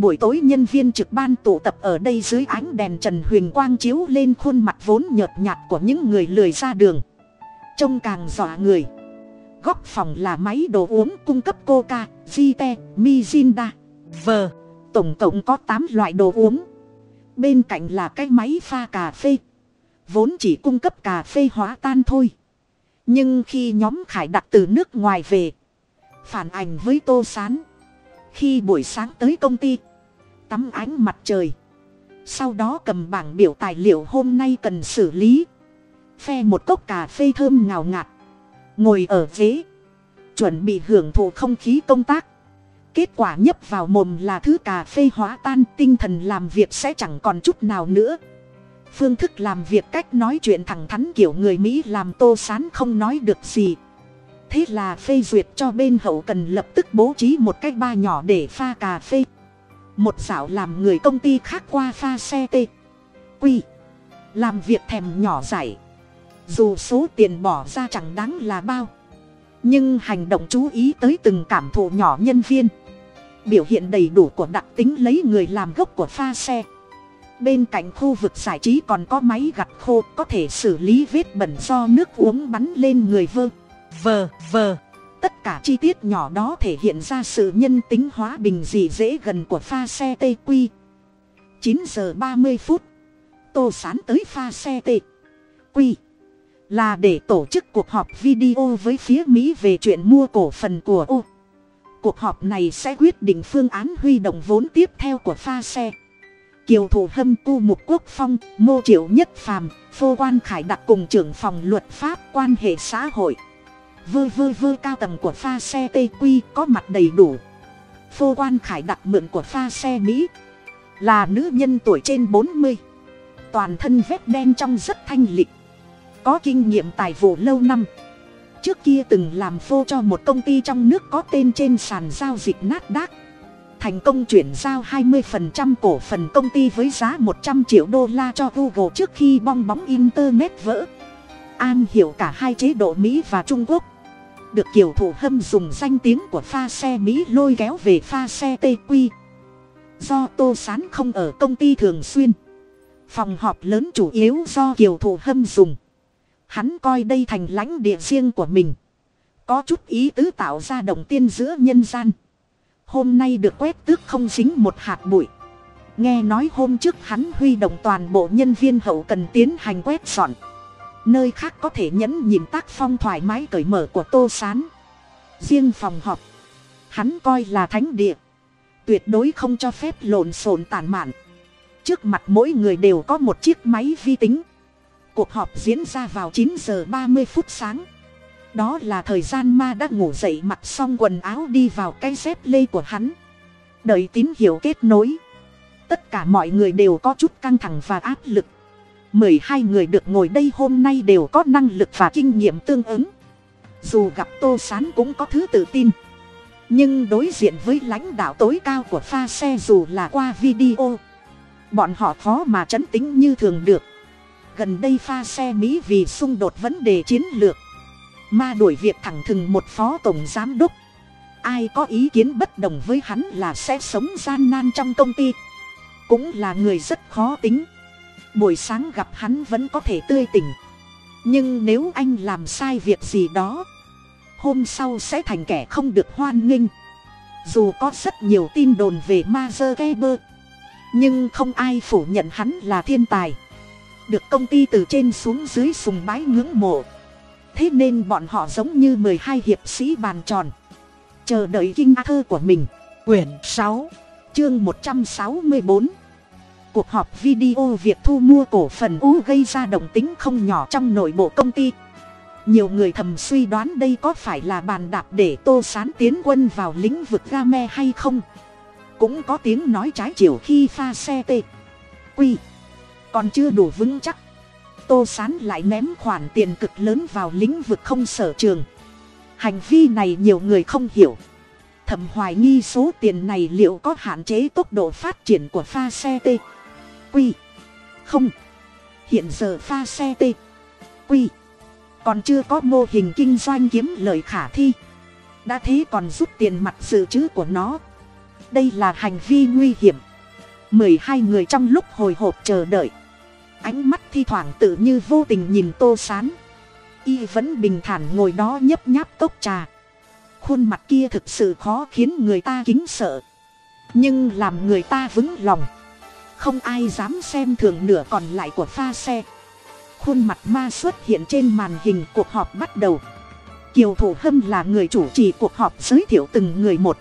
buổi tối nhân viên trực ban tụ tập ở đây dưới ánh đèn trần huyền quang chiếu lên khuôn mặt vốn nhợt nhạt của những người lười ra đường. Trông càng dọa người. Góc phòng là máy đồ uống cung cấp coca, zite mizinda vờ tổng cộng có tám loại đồ uống. Bên cạnh là cái máy pha cà phê. Vốn chỉ cung cấp cà phê hóa tan thôi. Nhưng khi nhóm khải đặt từ nước ngoài về, phản ảnh với tô sán. Khi buổi sáng tới công ty tắm ánh mặt trời. Sau đó cầm bảng biểu tài liệu hôm nay cần xử lý. Phe một cốc cà phê thơm ngào ngạt. Ngồi ở ghế. Chuẩn bị hưởng thụ không khí công tác. Kết quả nhấp vào mồm là thứ cà phê hóa tan, tinh thần làm việc sẽ chẳng còn chút nào nữa. Phương thức làm việc cách nói chuyện thẳng thắn kiểu người mỹ làm tô sán không nói được gì. Thế là phê duyệt cho bên hậu cần lập tức bố trí một cái ba nhỏ để pha cà phê một dạo làm người công ty khác qua pha xe t. Quy làm việc thèm nhỏ dạy dù số tiền bỏ ra chẳng đáng là bao. Nhưng hành động chú ý tới từng cảm thụ nhỏ nhân viên. Biểu hiện đầy đủ của đặc tính lấy người làm gốc của pha xe. Bên cạnh khu vực giải trí còn có máy gặt khô, có thể xử lý vết bẩn do nước uống bắn lên người vơ. Vờ vờ tất cả chi tiết nhỏ đó thể hiện ra sự nhân tính hóa bình dị dễ gần của pha xe tq quy chín giờ ba mươi phút, tô sán tới pha xe tq quy là để tổ chức cuộc họp video với phía mỹ về chuyện mua cổ phần của ô cuộc họp này sẽ quyết định phương án huy động vốn tiếp theo của pha xe. Kiều thủ hâm, cu mục quốc phong mô triệu nhất phàm, phô quan khải đặc cùng trưởng phòng luật pháp quan hệ xã hội vơ vơ vơ cao tầng của pha xe tq có mặt đầy đủ. Phô quan khải đặc mượn của pha xe mỹ. Là nữ nhân tuổi trên bốn mươi. Toàn thân vết đen trong rất thanh lịch. Có kinh nghiệm tài vụ lâu năm. Trước kia từng làm phô cho một công ty trong nước có tên trên sàn giao dịch nát đác thành công chuyển giao 20% cổ phần công ty với giá 100 triệu đô la cho google trước khi bong bóng internet vỡ. An hiểu cả hai chế độ mỹ và trung quốc được kiều thủ hâm dùng danh tiếng của pha xe mỹ lôi kéo về pha xe tq do tô sán không ở công ty thường xuyên. Phòng họp lớn chủ yếu do kiều thủ hâm dùng. Hắn coi đây thành lãnh địa riêng của mình. Có chút ý tứ tạo ra động tiên giữa nhân gian. Hôm nay được quét tước không dính một hạt bụi. Nghe nói hôm trước hắn huy động toàn bộ nhân viên hậu cần tiến hành quét dọn nơi khác có thể nhẫn nhìn tác phong thoải mái cởi mở của tô s á n riêng phòng họp, hắn coi là thánh địa. Tuyệt đối không cho phép lộn xộn tàn mạn. Trước mặt mỗi người đều có một chiếc máy vi tính. Cuộc họp diễn ra vào chín giờ ba mươi phút sáng. Đó là thời gian ma đã ngủ dậy mặc xong quần áo đi vào cái dép lê của hắn. Đợi tín hiệu kết nối. Tất cả mọi người đều có chút căng thẳng và áp lực mười hai người được ngồi đây hôm nay đều có năng lực và kinh nghiệm tương ứng. Dù gặp tô s á n cũng có thứ tự tin. Nhưng đối diện với lãnh đạo tối cao của pha xe dù là qua video, bọn họ khó mà chấn tính như thường được. Gần đây pha xe mỹ vì xung đột vấn đề chiến lược, ma đuổi việc thẳng thừng một phó tổng giám đốc. Ai có ý kiến bất đồng với hắn là sẽ sống gian nan trong công ty. Cũng là người rất khó tính buổi sáng gặp hắn vẫn có thể tươi tỉnh. Nhưng nếu anh làm sai việc gì đó, hôm sau sẽ thành kẻ không được hoan nghênh. Dù có rất nhiều tin đồn về ma dơ ghe bơ, nhưng không ai phủ nhận hắn là thiên tài. Được công ty từ trên xuống dưới sùng bái ngưỡng mộ. Thế nên bọn họ giống như mười hai hiệp sĩ bàn tròn. Chờ đợi kinh thơ của mình. Quyển sáu, chương một trăm sáu mươi bốn cuộc họp video việc thu mua cổ phần u gây ra động tính không nhỏ trong nội bộ công ty. Nhiều người thầm suy đoán đây có phải là bàn đạp để tô sán tiến quân vào lĩnh vực game hay không. Cũng có tiếng nói trái chiều khi pha xe t quy. Còn chưa đủ vững chắc. Tô sán lại ném khoản tiền cực lớn vào lĩnh vực không sở trường. Hành vi này nhiều người không hiểu. Thầm hoài nghi số tiền này liệu có hạn chế tốc độ phát triển của pha xe t quy. Không. Hiện giờ pha xe t quy. Còn chưa có mô hình kinh doanh kiếm lời khả thi. Đã thế còn rút tiền mặt dự trữ của nó. Đây là hành vi nguy hiểm. Mười hai người trong lúc hồi hộp chờ đợi. Ánh mắt thi thoảng tự như vô tình nhìn tô sán. Y vẫn bình thản ngồi đó nhấp nháp cốc trà. Khuôn mặt kia thực sự khó khiến người ta kính sợ. Nhưng làm người ta vững lòng không ai dám xem thường nửa còn lại của pha xe. Khuôn mặt ma xuất hiện trên màn hình cuộc họp bắt đầu. Kiều thủ hâm là người chủ trì cuộc họp giới thiệu từng người một.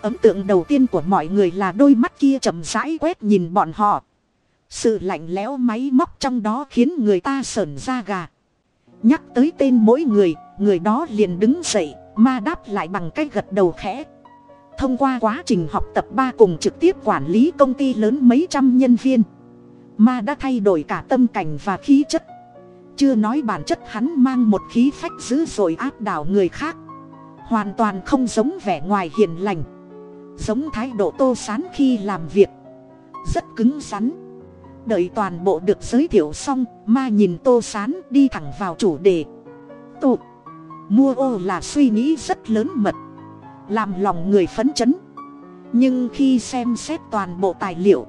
Ấn tượng đầu tiên của mọi người là đôi mắt kia chậm rãi quét nhìn bọn họ. Sự lạnh lẽo máy móc trong đó khiến người ta sởn da gà. Nhắc tới tên mỗi người người đó liền đứng dậy, ma đáp lại bằng cái gật đầu khẽ thông qua quá trình học tập ba cùng trực tiếp quản lý công ty lớn mấy trăm nhân viên. Ma đã thay đổi cả tâm cảnh và khí chất. Chưa nói bản chất hắn mang một khí phách dữ dội áp đảo người khác. Hoàn toàn không giống vẻ ngoài hiền lành. Giống thái độ tô sán khi làm việc. Rất cứng rắn. Đợi toàn bộ được giới thiệu xong, ma nhìn tô sán đi thẳng vào chủ đề. Tụ. Mua ô là suy nghĩ rất lớn mật làm lòng người phấn chấn. Nhưng khi xem xét toàn bộ tài liệu,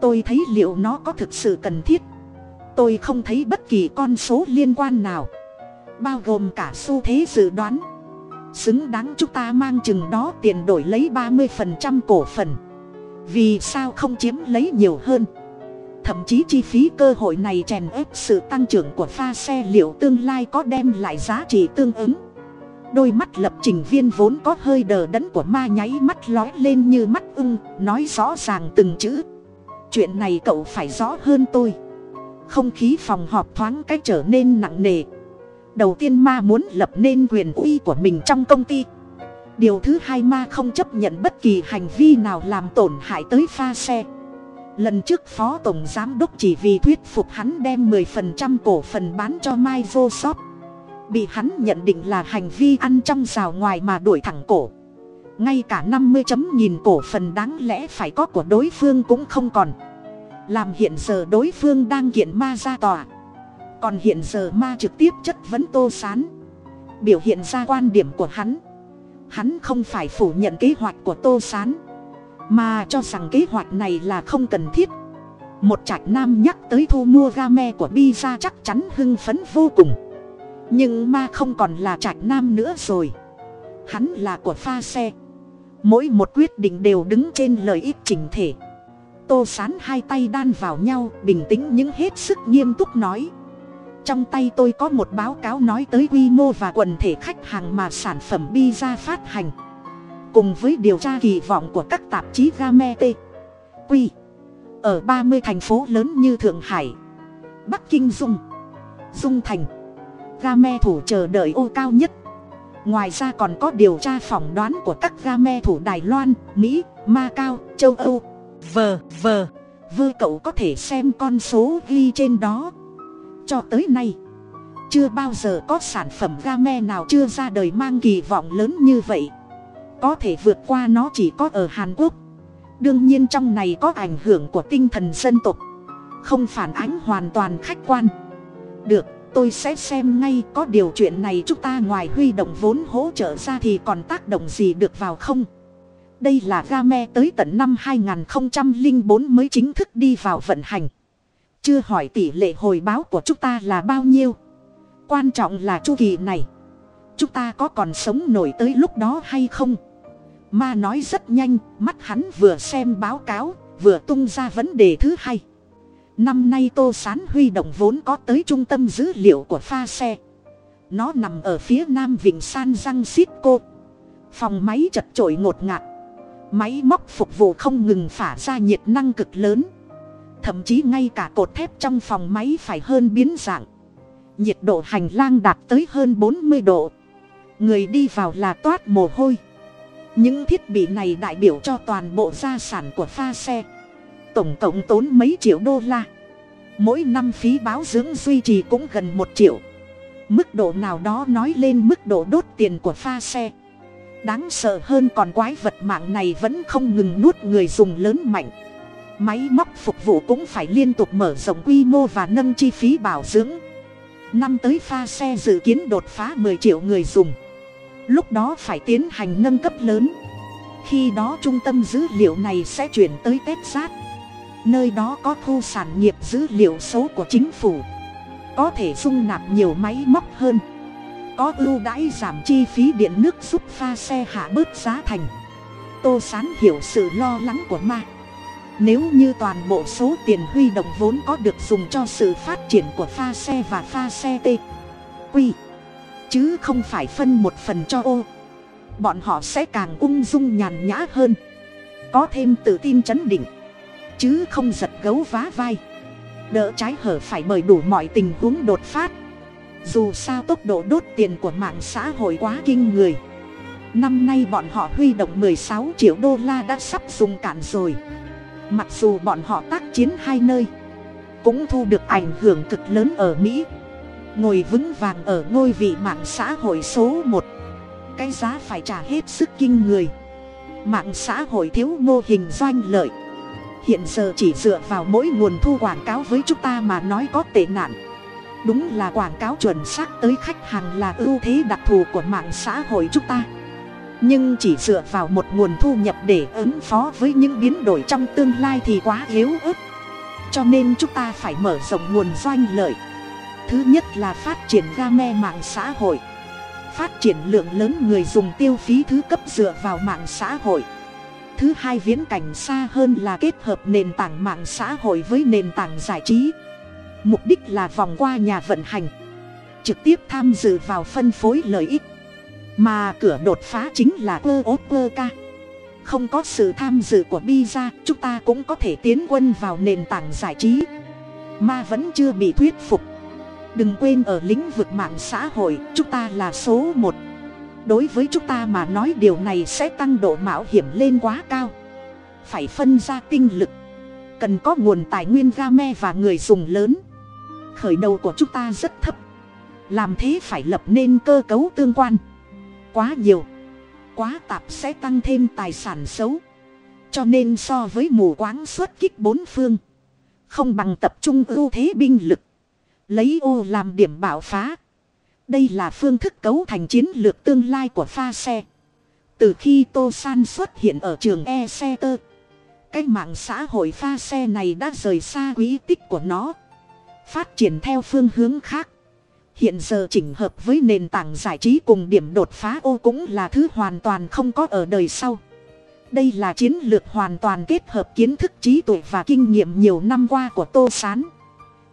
tôi thấy liệu nó có thực sự cần thiết. Tôi không thấy bất kỳ con số liên quan nào, bao gồm cả xu thế dự đoán. Xứng đáng chúng ta mang chừng đó tiền đổi lấy ba mươi phần trăm cổ phần. Vì sao không chiếm lấy nhiều hơn? Thậm chí chi phí cơ hội này chèn ép sự tăng trưởng của pha xe liệu tương lai có đem lại giá trị tương ứng đôi mắt lập trình viên vốn có hơi đờ đẫn của ma nháy mắt lói lên như mắt ưng, nói rõ ràng từng chữ. Chuyện này cậu phải rõ hơn tôi. Không khí phòng họp thoáng cái trở nên nặng nề. Đầu tiên ma muốn lập nên quyền uy của mình trong công ty. Điều thứ hai ma không chấp nhận bất kỳ hành vi nào làm tổn hại tới pha xe. Lần trước phó tổng giám đốc chỉ vì thuyết phục hắn đem 10% cổ phần bán cho microsoft bị hắn nhận định là hành vi ăn trong rào ngoài mà đuổi thẳng cổ. Ngay cả năm mươi chấm nhìn cổ phần đáng lẽ phải có của đối phương cũng không còn. Làm hiện giờ đối phương đang kiện ma ra tòa. Còn hiện giờ ma trực tiếp chất vấn tô sán. Biểu hiện ra quan điểm của hắn. Hắn không phải phủ nhận kế hoạch của tô sán. Mà cho rằng kế hoạch này là không cần thiết. Một trạch nam nhắc tới thu mua ga me của bi ra chắc chắn hưng phấn vô cùng nhưng ma không còn là trạch nam nữa rồi. Hắn là của pha xe. Mỗi một quyết định đều đứng trên lợi ích chỉnh thể. Tô sán hai tay đan vào nhau, bình tĩnh nhưng hết sức nghiêm túc nói. Trong tay tôi có một báo cáo nói tới quy mô và quần thể khách hàng mà sản phẩm bi ra phát hành. Cùng với điều tra kỳ vọng của các tạp chí game t. Quy ở ba mươi thành phố lớn như thượng hải, bắc kinh, dung. Dung thành game thủ chờ đợi ô cao nhất. Ngoài ra còn có điều tra phỏng đoán của các game thủ đài loan, mỹ ma cao châu âu. Vờ vờ vơ cậu có thể xem con số ghi trên đó. Cho tới nay, chưa bao giờ có sản phẩm game nào chưa ra đời mang kỳ vọng lớn như vậy. Có thể vượt qua nó chỉ có ở hàn quốc. Đương nhiên trong này có ảnh hưởng của tinh thần dân tộc. Không phản ánh hoàn toàn khách quan. Được tôi sẽ xem ngay có điều chuyện này chúng ta ngoài huy động vốn hỗ trợ ra thì còn tác động gì được vào không? Đây là game tới tận năm 2004 mới chính thức đi vào vận hành. Chưa hỏi tỷ lệ hồi báo của chúng ta là bao nhiêu. Quan trọng là chu kỳ này. Chúng ta có còn sống nổi tới lúc đó hay không? Ma nói rất nhanh, mắt hắn vừa xem báo cáo, vừa tung ra vấn đề thứ hai năm nay tô sán huy động vốn có tới trung tâm dữ liệu của pha xe. Nó nằm ở phía nam vịnh san răng xít cô phòng máy chật trội ngột ngạt. Máy móc phục vụ không ngừng phả ra nhiệt năng cực lớn. Thậm chí ngay cả cột thép trong phòng máy phải hơn biến dạng. Nhiệt độ hành lang đạt tới hơn bốn mươi độ. Người đi vào là toát mồ hôi. Những thiết bị này đại biểu cho toàn bộ gia sản của pha xe tổng cộng tốn mấy triệu đô la. Mỗi năm phí báo dưỡng duy trì cũng gần một triệu. Mức độ nào đó nói lên mức độ đốt tiền của pha xe. Đáng sợ hơn còn quái vật mạng này vẫn không ngừng nuốt người dùng lớn mạnh. Máy móc phục vụ cũng phải liên tục mở rộng quy mô và nâng chi phí bảo dưỡng. Năm tới pha xe dự kiến đột phá 10 triệu người dùng. Lúc đó phải tiến hành nâng cấp lớn. Khi đó trung tâm dữ liệu này sẽ chuyển tới tết sát nơi đó có khu sản nghiệp dữ liệu số của chính phủ. Có thể dung nạp nhiều máy móc hơn. Có ưu đãi giảm chi phí điện nước giúp pha xe hạ bớt giá thành. Tô sán hiểu sự lo lắng của ma. Nếu như toàn bộ số tiền huy động vốn có được dùng cho sự phát triển của pha xe và pha xe t quy chứ không phải phân một phần cho ô bọn họ sẽ càng ung dung nhàn nhã hơn. Có thêm tự tin chấn định chứ không giật gấu vá vai. Đỡ trái hở phải bởi đủ mọi tình huống đột phát. Dù sao tốc độ đốt tiền của mạng xã hội quá kinh người. Năm nay bọn họ huy động 16 triệu đô la đã sắp dùng cạn rồi. Mặc dù bọn họ tác chiến hai nơi, cũng thu được ảnh hưởng cực lớn ở mỹ. Ngồi vững vàng ở ngôi vị mạng xã hội số một, cái giá phải trả hết sức kinh người. Mạng xã hội thiếu mô hình doanh lợi hiện giờ chỉ dựa vào mỗi nguồn thu quảng cáo với chúng ta mà nói có tệ nạn. Đúng là quảng cáo chuẩn xác tới khách hàng là ưu thế đặc thù của mạng xã hội chúng ta. Nhưng chỉ dựa vào một nguồn thu nhập để ứng phó với những biến đổi trong tương lai thì quá yếu ớt. Cho nên chúng ta phải mở rộng nguồn doanh lợi. Thứ nhất là phát triển game mạng xã hội. Phát triển lượng lớn người dùng tiêu phí thứ cấp dựa vào mạng xã hội thứ hai viễn cảnh xa hơn là kết hợp nền tảng mạng xã hội với nền tảng giải trí. Mục đích là vòng qua nhà vận hành trực tiếp tham dự vào phân phối lợi ích. Mà cửa đột phá chính là ơ ốp ơ ca. Không có sự tham dự của Biza, chúng ta cũng có thể tiến quân vào nền tảng giải trí. Mà vẫn chưa bị thuyết phục. Đừng quên ở lĩnh vực mạng xã hội chúng ta là số một đối với chúng ta mà nói điều này sẽ tăng độ mạo hiểm lên quá cao. Phải phân ra tinh lực. Cần có nguồn tài nguyên game và người dùng lớn. Khởi đầu của chúng ta rất thấp. Làm thế phải lập nên cơ cấu tương quan. Quá nhiều. Quá tạp sẽ tăng thêm tài sản xấu. Cho nên so với mù quáng xuất kích bốn phương, không bằng tập trung ưu thế binh lực. Lấy ô làm điểm bảo phá đây là phương thức cấu thành chiến lược tương lai của pha xe. Từ khi tô san xuất hiện ở trường e xe tơ cái mạng xã hội pha xe này đã rời xa quỹ tích của nó, phát triển theo phương hướng khác. Hiện giờ chỉnh hợp với nền tảng giải trí cùng điểm đột phá ô cũng là thứ hoàn toàn không có ở đời sau. Đây là chiến lược hoàn toàn kết hợp kiến thức, trí tuệ và kinh nghiệm nhiều năm qua của tô s á n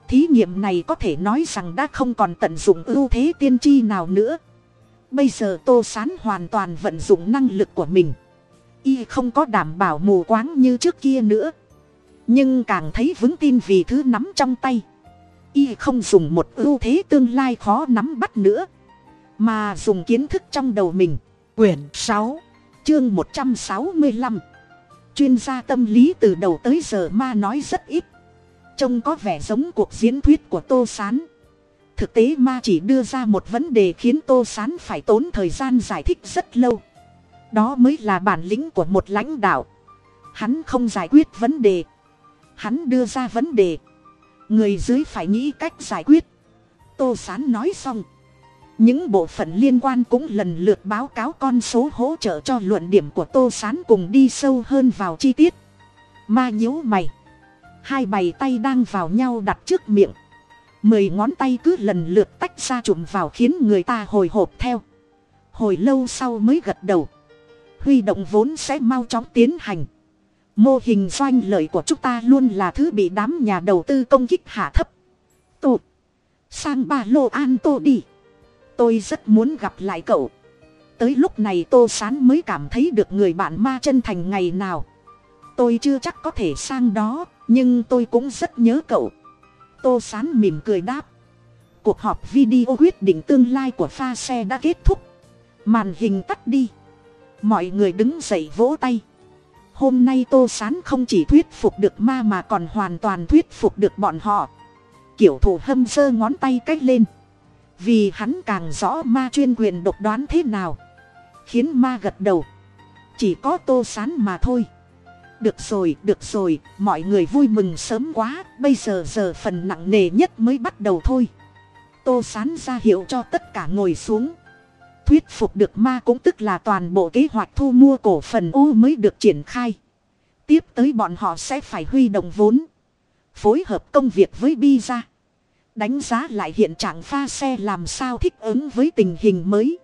thí nghiệm này có thể nói rằng đã không còn tận dụng ưu thế tiên tri nào nữa. Bây giờ tô s á n hoàn toàn vận dụng năng lực của mình. Y không có đảm bảo mù quáng như trước kia nữa. Nhưng càng thấy vững tin vì thứ nắm trong tay. Y không dùng một ưu thế tương lai khó nắm bắt nữa, mà dùng kiến thức trong đầu mình. Quyển sáu, chương một trăm sáu mươi lăm. Chuyên gia tâm lý từ đầu tới giờ ma nói rất ít trông có vẻ giống cuộc diễn thuyết của tô s á n thực tế ma chỉ đưa ra một vấn đề khiến tô s á n phải tốn thời gian giải thích rất lâu. Đó mới là bản lĩnh của một lãnh đạo. Hắn không giải quyết vấn đề. Hắn đưa ra vấn đề. Người dưới phải nghĩ cách giải quyết. Tô sán nói xong. Những bộ phận liên quan cũng lần lượt báo cáo con số hỗ trợ cho luận điểm của tô sán cùng đi sâu hơn vào chi tiết. Ma nhíu mày hai bày tay đang vào nhau đặt trước miệng. Mười ngón tay cứ lần lượt tách ra chụm vào khiến người ta hồi hộp theo. Hồi lâu sau mới gật đầu. Huy động vốn sẽ mau chóng tiến hành. Mô hình doanh lợi của chúng ta luôn là thứ bị đám nhà đầu tư công kích hạ thấp. Tụ. Sang ba lô an tô đi. Tôi rất muốn gặp lại cậu. Tới lúc này tô sán mới cảm thấy được người bạn ma chân thành ngày nào. Tôi chưa chắc có thể sang đó nhưng tôi cũng rất nhớ cậu. Tô sán mỉm cười đáp. Cuộc họp video quyết định tương lai của pha xe đã kết thúc. Màn hình tắt đi. Mọi người đứng dậy vỗ tay. Hôm nay tô sán không chỉ thuyết phục được ma mà còn hoàn toàn thuyết phục được bọn họ. Kiểu thủ hâm giơ ngón tay cách lên. Vì hắn càng rõ ma chuyên quyền độc đoán thế nào. Khiến ma gật đầu. Chỉ có tô sán mà thôi được rồi được rồi, mọi người vui mừng sớm quá, bây giờ giờ phần nặng nề nhất mới bắt đầu thôi tô sán ra hiệu cho tất cả ngồi xuống thuyết phục được ma cũng tức là toàn bộ kế hoạch thu mua cổ phần u mới được triển khai. Tiếp tới bọn họ sẽ phải huy động vốn. Phối hợp công việc với bi ra. Đánh giá lại hiện trạng pha xe làm sao thích ứng với tình hình mới.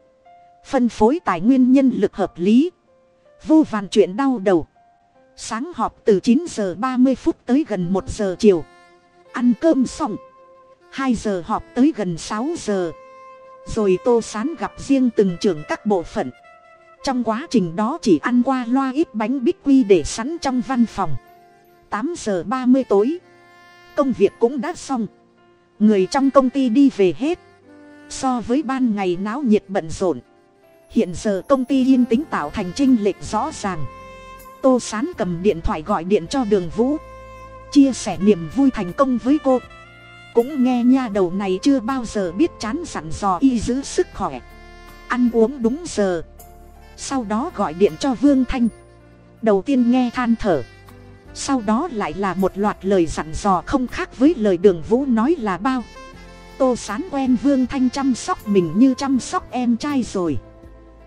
Phân phối tài nguyên nhân lực hợp lý. Vô vàn chuyện đau đầu. Sáng họp từ chín giờ ba mươi phút tới gần một giờ chiều. Ăn cơm xong. hai giờ họp tới gần sáu giờ. Rồi tô sán gặp riêng từng trưởng các bộ phận. Trong quá trình đó chỉ ăn qua loa ít bánh bích quy để sẵn trong văn phòng. Tám giờ ba mươi tối. Công việc cũng đã xong. Người trong công ty đi về hết. So với ban ngày náo nhiệt bận rộn. Hiện giờ công ty yên tĩnh tạo thành trinh lệch rõ ràng tô sán cầm điện thoại gọi điện cho đường vũ. Chia sẻ niềm vui thành công với cô. Cũng nghe nha đầu này chưa bao giờ biết chán sẵn dò y giữ sức khỏe. Ăn uống đúng giờ. Sau đó gọi điện cho vương thanh. Đầu tiên nghe than thở. Sau đó lại là một loạt lời dặn dò không khác với lời đường vũ nói là bao. Tô sán quen vương thanh chăm sóc mình như chăm sóc em trai rồi.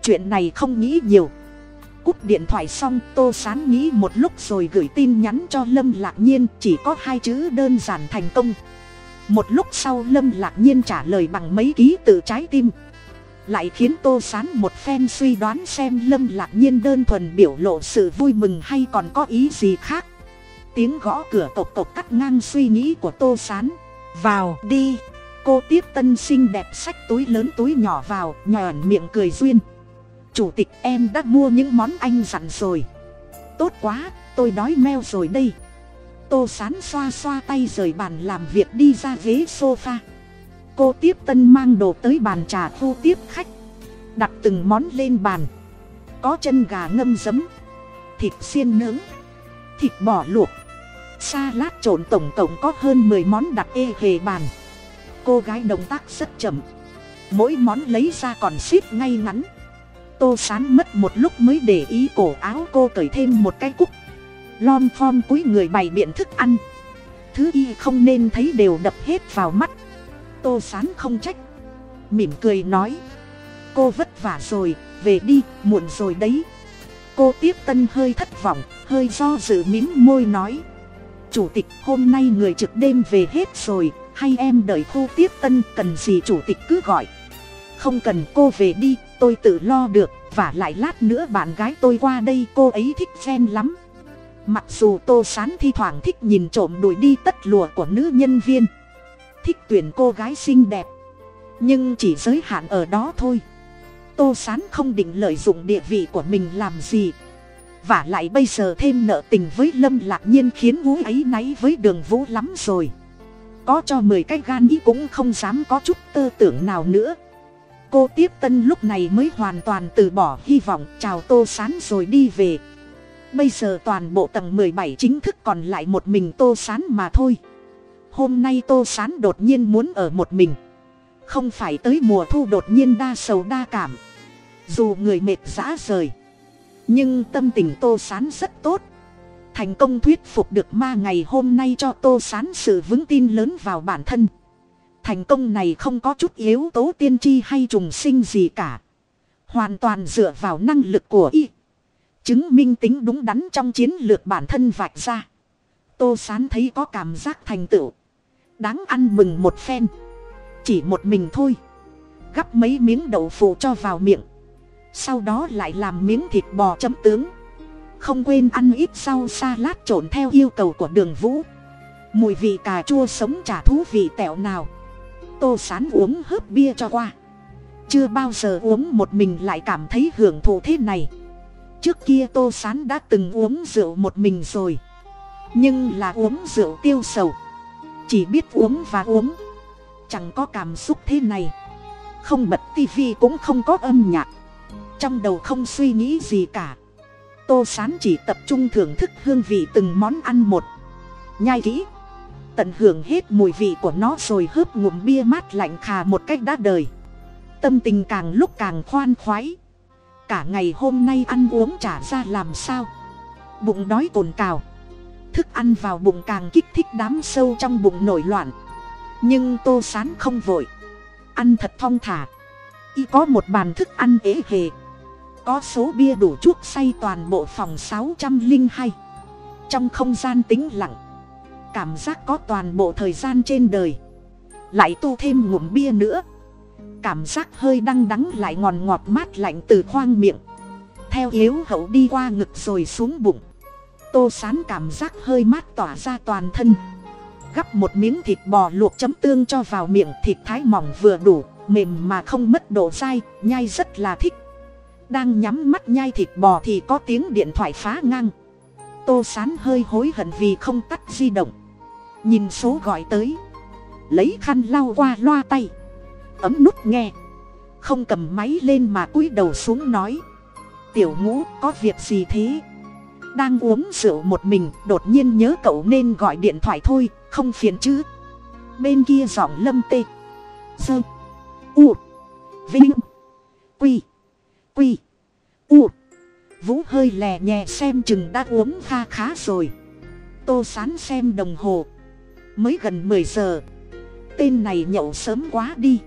Chuyện này không nghĩ nhiều cúp điện thoại xong, tô sán nghĩ một lúc rồi gửi tin nhắn cho lâm lạc nhiên, chỉ có hai chữ đơn giản thành công. Một lúc sau lâm lạc nhiên trả lời bằng mấy ký tự trái tim. Lại khiến tô sán một phen suy đoán xem lâm lạc nhiên đơn thuần biểu lộ sự vui mừng hay còn có ý gì khác. Tiếng gõ cửa tộc tộc cắt ngang suy nghĩ của tô sán. Vào đi. Cô tiếp tân xinh đẹp xách túi lớn túi nhỏ vào nhòn miệng cười duyên chủ tịch, em đã mua những món anh dặn rồi. Tốt quá, tôi đói meo rồi đây. Tô sán xoa xoa tay rời bàn làm việc đi ra ghế sofa. Cô tiếp tân mang đồ tới bàn trà thu tiếp khách. Đặt từng món lên bàn. Có chân gà ngâm giấm, thịt xiên nướng, thịt bò luộc. Xa lát trộn tổng cộng có hơn mười món đặt ê hề bàn. Cô gái động tác rất chậm. Mỗi món lấy ra còn ship ngay ngắn tô sán mất một lúc mới để ý cổ áo cô cởi thêm một cái cúc. Lom phom cúi người bày biện thức ăn. Thứ y không nên thấy đều đập hết vào mắt. Tô sán không trách. Mỉm cười nói. Cô vất vả rồi, về đi, muộn rồi đấy. Cô tiếp tân hơi thất vọng, hơi do dự mím môi nói. Chủ tịch, hôm nay người trực đêm về hết rồi, hay em đợi khu tiếp tân, cần gì chủ tịch cứ gọi không cần cô về đi, tôi tự lo được, và lại lát nữa bạn gái tôi qua đây cô ấy thích ghen lắm. Mặc dù tô sán thi thoảng thích nhìn trộm đuổi đi tất lùa của nữ nhân viên, thích tuyển cô gái xinh đẹp, nhưng chỉ giới hạn ở đó thôi. Tô sán không định lợi dụng địa vị của mình làm gì, và lại bây giờ thêm nợ tình với lâm lạc nhiên khiến vũ ấy náy với đường vũ lắm rồi. Có cho mười cái gan ý cũng không dám có chút tơ tưởng nào nữa cô tiếp tân lúc này mới hoàn toàn từ bỏ hy vọng, chào tô sán rồi đi về. Bây giờ toàn bộ tầng mười bảy chính thức còn lại một mình tô sán mà thôi. Hôm nay tô sán đột nhiên muốn ở một mình. Không phải tới mùa thu đột nhiên đa sầu đa cảm. Dù người mệt dã rời, nhưng tâm tình tô sán rất tốt. Thành công thuyết phục được ma ngày hôm nay cho tô sán sự vững tin lớn vào bản thân thành công này không có chút yếu tố tiên tri hay trùng sinh gì cả. Hoàn toàn dựa vào năng lực của y. Chứng minh tính đúng đắn trong chiến lược bản thân vạch ra. Tô sán thấy có cảm giác thành tựu. Đáng ăn mừng một phen. Chỉ một mình thôi. Gắp mấy miếng đậu phụ cho vào miệng. Sau đó lại làm miếng thịt bò chấm tướng. Không quên ăn ít rau xa lát trộn theo yêu cầu của đường vũ. Mùi vị cà chua sống chả thú vị tẹo nào tô sán uống hớp bia cho qua. Chưa bao giờ uống một mình lại cảm thấy hưởng thụ thế này. Trước kia tô sán đã từng uống rượu một mình rồi. Nhưng là uống rượu tiêu sầu. Chỉ biết uống và uống. Chẳng có cảm xúc thế này. Không bật tivi cũng không có âm nhạc. Trong đầu không suy nghĩ gì cả. Tô sán chỉ tập trung thưởng thức hương vị từng món ăn một. Nhai kỹ tận hưởng hết mùi vị của nó rồi hớp ngụm bia mát lạnh khà một cách đã đời. Tâm tình càng lúc càng khoan khoái. Cả ngày hôm nay ăn uống trả ra làm sao. Bụng đói cồn cào. Thức ăn vào bụng càng kích thích đám sâu trong bụng nổi loạn. Nhưng tô sán không vội. Ăn thật thong thả. Y có một bàn thức ăn ế hề. Có số bia đủ chuốc say toàn bộ phòng sáu trăm linh hai. Trong không gian tĩnh lặng cảm giác có toàn bộ thời gian trên đời. Lại tu thêm ngụm bia nữa. Cảm giác hơi đăng đắng lại ngòn ngọt mát lạnh từ khoang miệng. Theo yếu hậu đi qua ngực rồi xuống bụng. Tô sán cảm giác hơi mát tỏa ra toàn thân. Gắp một miếng thịt bò luộc chấm tương cho vào miệng thịt thái mỏng vừa đủ, mềm mà không mất độ dai, nhai rất là thích. Đang nhắm mắt nhai thịt bò thì có tiếng điện thoại phá ngang tô sán hơi hối hận vì không tắt di động. Nhìn số gọi tới. Lấy khăn lau qua loa tay. Ấm nút nghe. Không cầm máy lên mà cúi đầu xuống nói. Tiểu ngũ, có việc gì thế? Đang uống rượu một mình, đột nhiên nhớ cậu nên gọi điện thoại thôi, không phiền chứ? Bên kia giọng lâm tê. Dơ u. Vinh. Quy. Quy. U vũ hơi lè nhẹ xem chừng đã uống kha khá rồi. Tô sán xem đồng hồ. Mới gần mười giờ. Tên này nhậu sớm quá đi.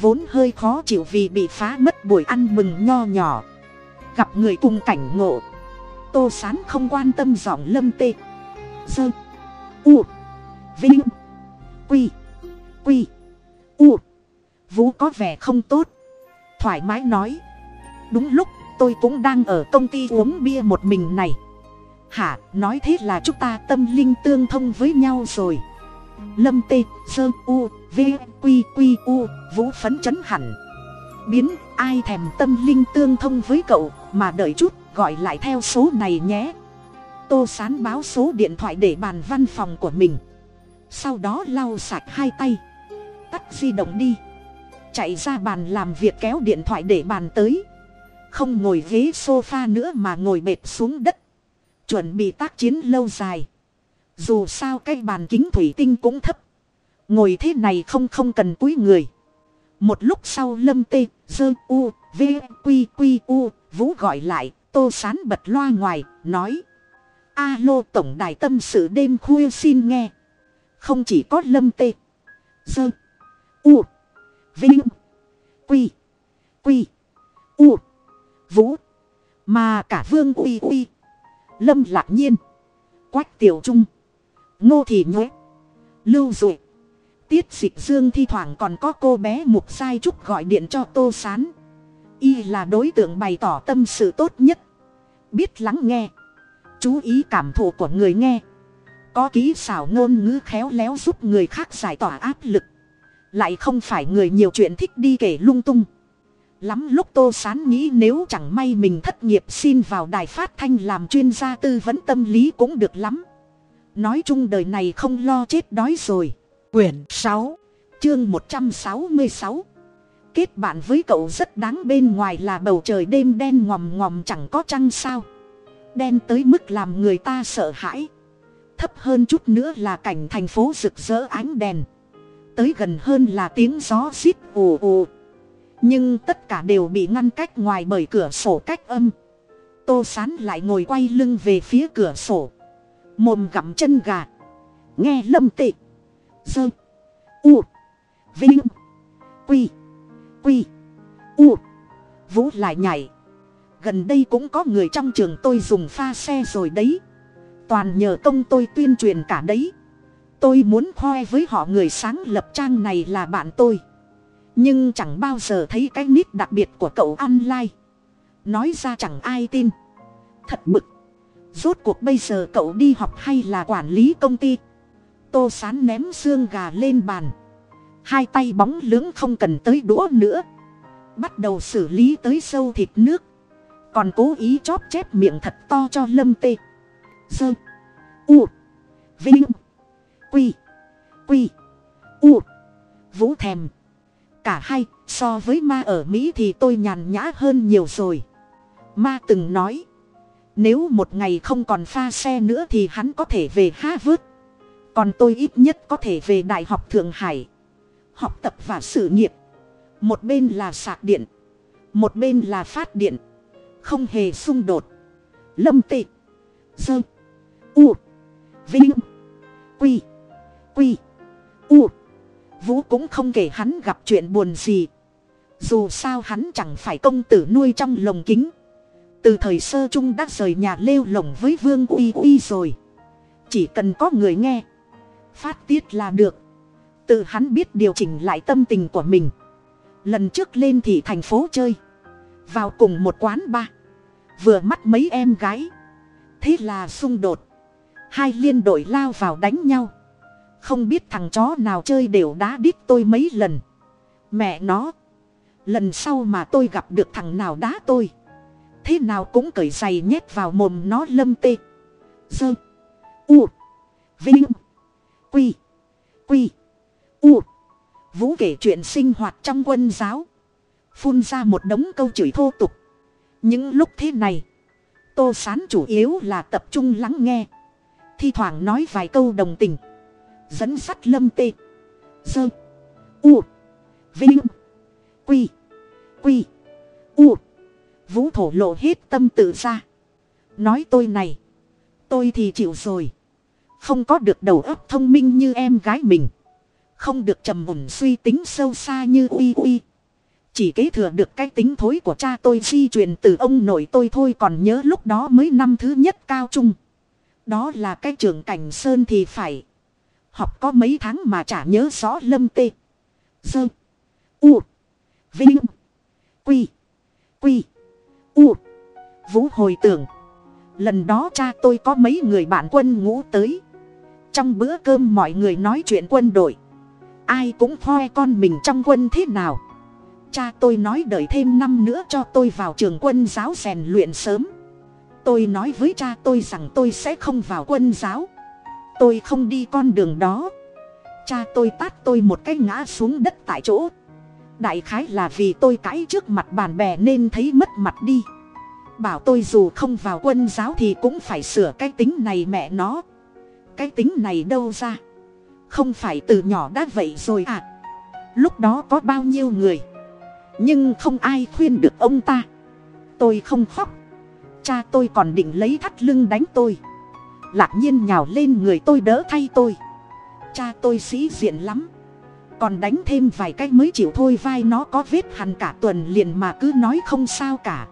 Vốn hơi khó chịu vì bị phá mất buổi ăn mừng nho nhỏ. Gặp người cùng cảnh ngộ. Tô sán không quan tâm giọng lâm tê. Dơ u. Vinh. Quy. Quy. U. Vũ có vẻ không tốt. Thoải mái nói. Đúng lúc tôi cũng đang ở công ty uống bia một mình này. Hả, nói thế là chúng ta tâm linh tương thông với nhau rồi. Lâm tê, sơ, u, v q q u, vũ phấn chấn hẳn. Biến, ai thèm tâm linh tương thông với cậu, mà đợi chút, gọi lại theo số này nhé. Tô sán báo số điện thoại để bàn văn phòng của mình. Sau đó lau sạch hai tay. Tắt di động đi. Chạy ra bàn làm việc kéo điện thoại để bàn tới không ngồi ghế sofa nữa mà ngồi bệt xuống đất. Chuẩn bị tác chiến lâu dài. Dù sao cái bàn kính thủy tinh cũng thấp. Ngồi thế này không không cần cúi người. Một lúc sau lâm tê, dơ, u, v, q q, u, vũ gọi lại, tô sán bật loa ngoài, nói. Alo tổng đài tâm sự đêm khuya xin nghe. Không chỉ có lâm tê, dơ, u, vinh, quy quy, u vũ. Mà cả vương uy uy. Lâm lạc nhiên. Quách tiểu trung. Ngô thị nhuế. Lưu dụi. tiết dịch dương thi thoảng còn có cô bé mục sai trúc gọi điện cho tô s á n y là đối tượng bày tỏ tâm sự tốt nhất. Biết lắng nghe. Chú ý cảm thụ của người nghe. Có kỹ xảo ngôn ngữ khéo léo giúp người khác giải tỏa áp lực. Lại không phải người nhiều chuyện thích đi kể lung tung lắm lúc tô sán nghĩ nếu chẳng may mình thất nghiệp xin vào đài phát thanh làm chuyên gia tư vấn tâm lý cũng được lắm nói chung đời này không lo chết đói rồi Quyển sáu, chương một trăm sáu mươi sáu Kết bạn với cậu rất đáng bên ngoài là bầu trời đêm đen ngòm ngòm chẳng có trăng sao. Đen tới mức làm người ta sợ hãi. Thấp hơn chút nữa là cảnh thành phố rực rỡ ánh đèn. Tới gần hơn là tiếng gió xít ù ù. Nhưng tất cả đều bị ngăn cách ngoài bởi cửa sổ cách âm. Tô sán lại ngồi quay lưng về phía cửa sổ. Mồm gặm chân gà. Nghe lâm tị Dơ. U. Vinh. Quy. Quy. U. Vũ lại nhảy. Gần đây cũng có người trong trường tôi dùng pha xe rồi đấy. Toàn nhờ công tôi tuyên truyền cả đấy. Tôi muốn khoe với họ người sáng lập trang này là bạn tôi. Nhưng chẳng bao giờ thấy cái nít đặc biệt của cậu online. Nói ra chẳng ai tin. Thật mực Rốt cuộc bây giờ cậu đi học hay là quản lý công ty? Tô sán ném xương gà lên bàn. Hai tay bóng lưỡng không cần tới đũa nữa. Bắt đầu xử lý tới sâu thịt nước. Còn cố ý chóp chép miệng thật to cho lâm tê. Dơ. U. Vinh. Quy. Quy. U. Vũ thèm cả hai, so với ma ở mỹ thì tôi nhàn nhã hơn nhiều rồi. Ma từng nói, nếu một ngày không còn pha xe nữa thì hắn có thể về há vớt còn tôi ít nhất có thể về đại học thượng hải, học tập và sự nghiệp. Một bên là sạc điện, một bên là phát điện, không hề xung đột. Lâm tị, dơ, u, vinh, quy quy, u vũ cũng không kể hắn gặp chuyện buồn gì. Dù sao hắn chẳng phải công tử nuôi trong lồng kính. Từ thời sơ trung đã rời nhà lêu lồng với vương uy uy rồi. Chỉ cần có người nghe, phát tiết là được. Tự hắn biết điều chỉnh lại tâm tình của mình. Lần trước lên thì thành phố chơi, vào cùng một quán ba, vừa mắt mấy em gái. Thế là xung đột, hai liên đội lao vào đánh nhau không biết thằng chó nào chơi đều đá đít tôi mấy lần. Mẹ nó, lần sau mà tôi gặp được thằng nào đá tôi, thế nào cũng cởi giày nhét vào mồm nó lâm tê. Dơ, u, vinh, quy quy, u. Vũ kể chuyện sinh hoạt trong quân giáo, phun ra một đống câu chửi thô tục. Những lúc thế này, tô sán chủ yếu là tập trung lắng nghe, thi thoảng nói vài câu đồng tình dẫn sắt lâm tê, dơ, u, vinh, quy quy, u. Vũ thổ lộ hết tâm tự ra. Nói tôi này, tôi thì chịu rồi. Không có được đầu óc thông minh như em gái mình. Không được trầm ổn suy tính sâu xa như uy uy. Chỉ kế thừa được cái tính thối của cha tôi di truyền từ ông nội tôi thôi. Còn nhớ lúc đó mới năm thứ nhất cao trung. Đó là cái trường cảnh sơn thì phải học có mấy tháng mà chả nhớ rõ lâm tê. Dơ. U. Vinh. Quy. Quy. U. Vũ hồi tưởng. Lần đó cha tôi có mấy người bạn quân ngũ tới. Trong bữa cơm mọi người nói chuyện quân đội. Ai cũng khoe con mình trong quân thế nào. Cha tôi nói đợi thêm năm nữa cho tôi vào trường quân giáo rèn luyện sớm. Tôi nói với cha tôi rằng tôi sẽ không vào quân giáo tôi không đi con đường đó. Cha tôi tát tôi một cái ngã xuống đất tại chỗ. Đại khái là vì tôi cãi trước mặt bạn bè nên thấy mất mặt đi. Bảo tôi dù không vào quân giáo thì cũng phải sửa cái tính này mẹ nó. Cái tính này đâu ra? Không phải từ nhỏ đã vậy rồi à? Lúc đó có bao nhiêu người? Nhưng không ai khuyên được ông ta. Tôi không khóc. Cha tôi còn định lấy thắt lưng đánh tôi lạc nhiên nhào lên người tôi đỡ thay tôi. Cha tôi sĩ diện lắm. Còn đánh thêm vài cái mới chịu thôi, vai nó có vết hằn cả tuần liền mà cứ nói không sao cả.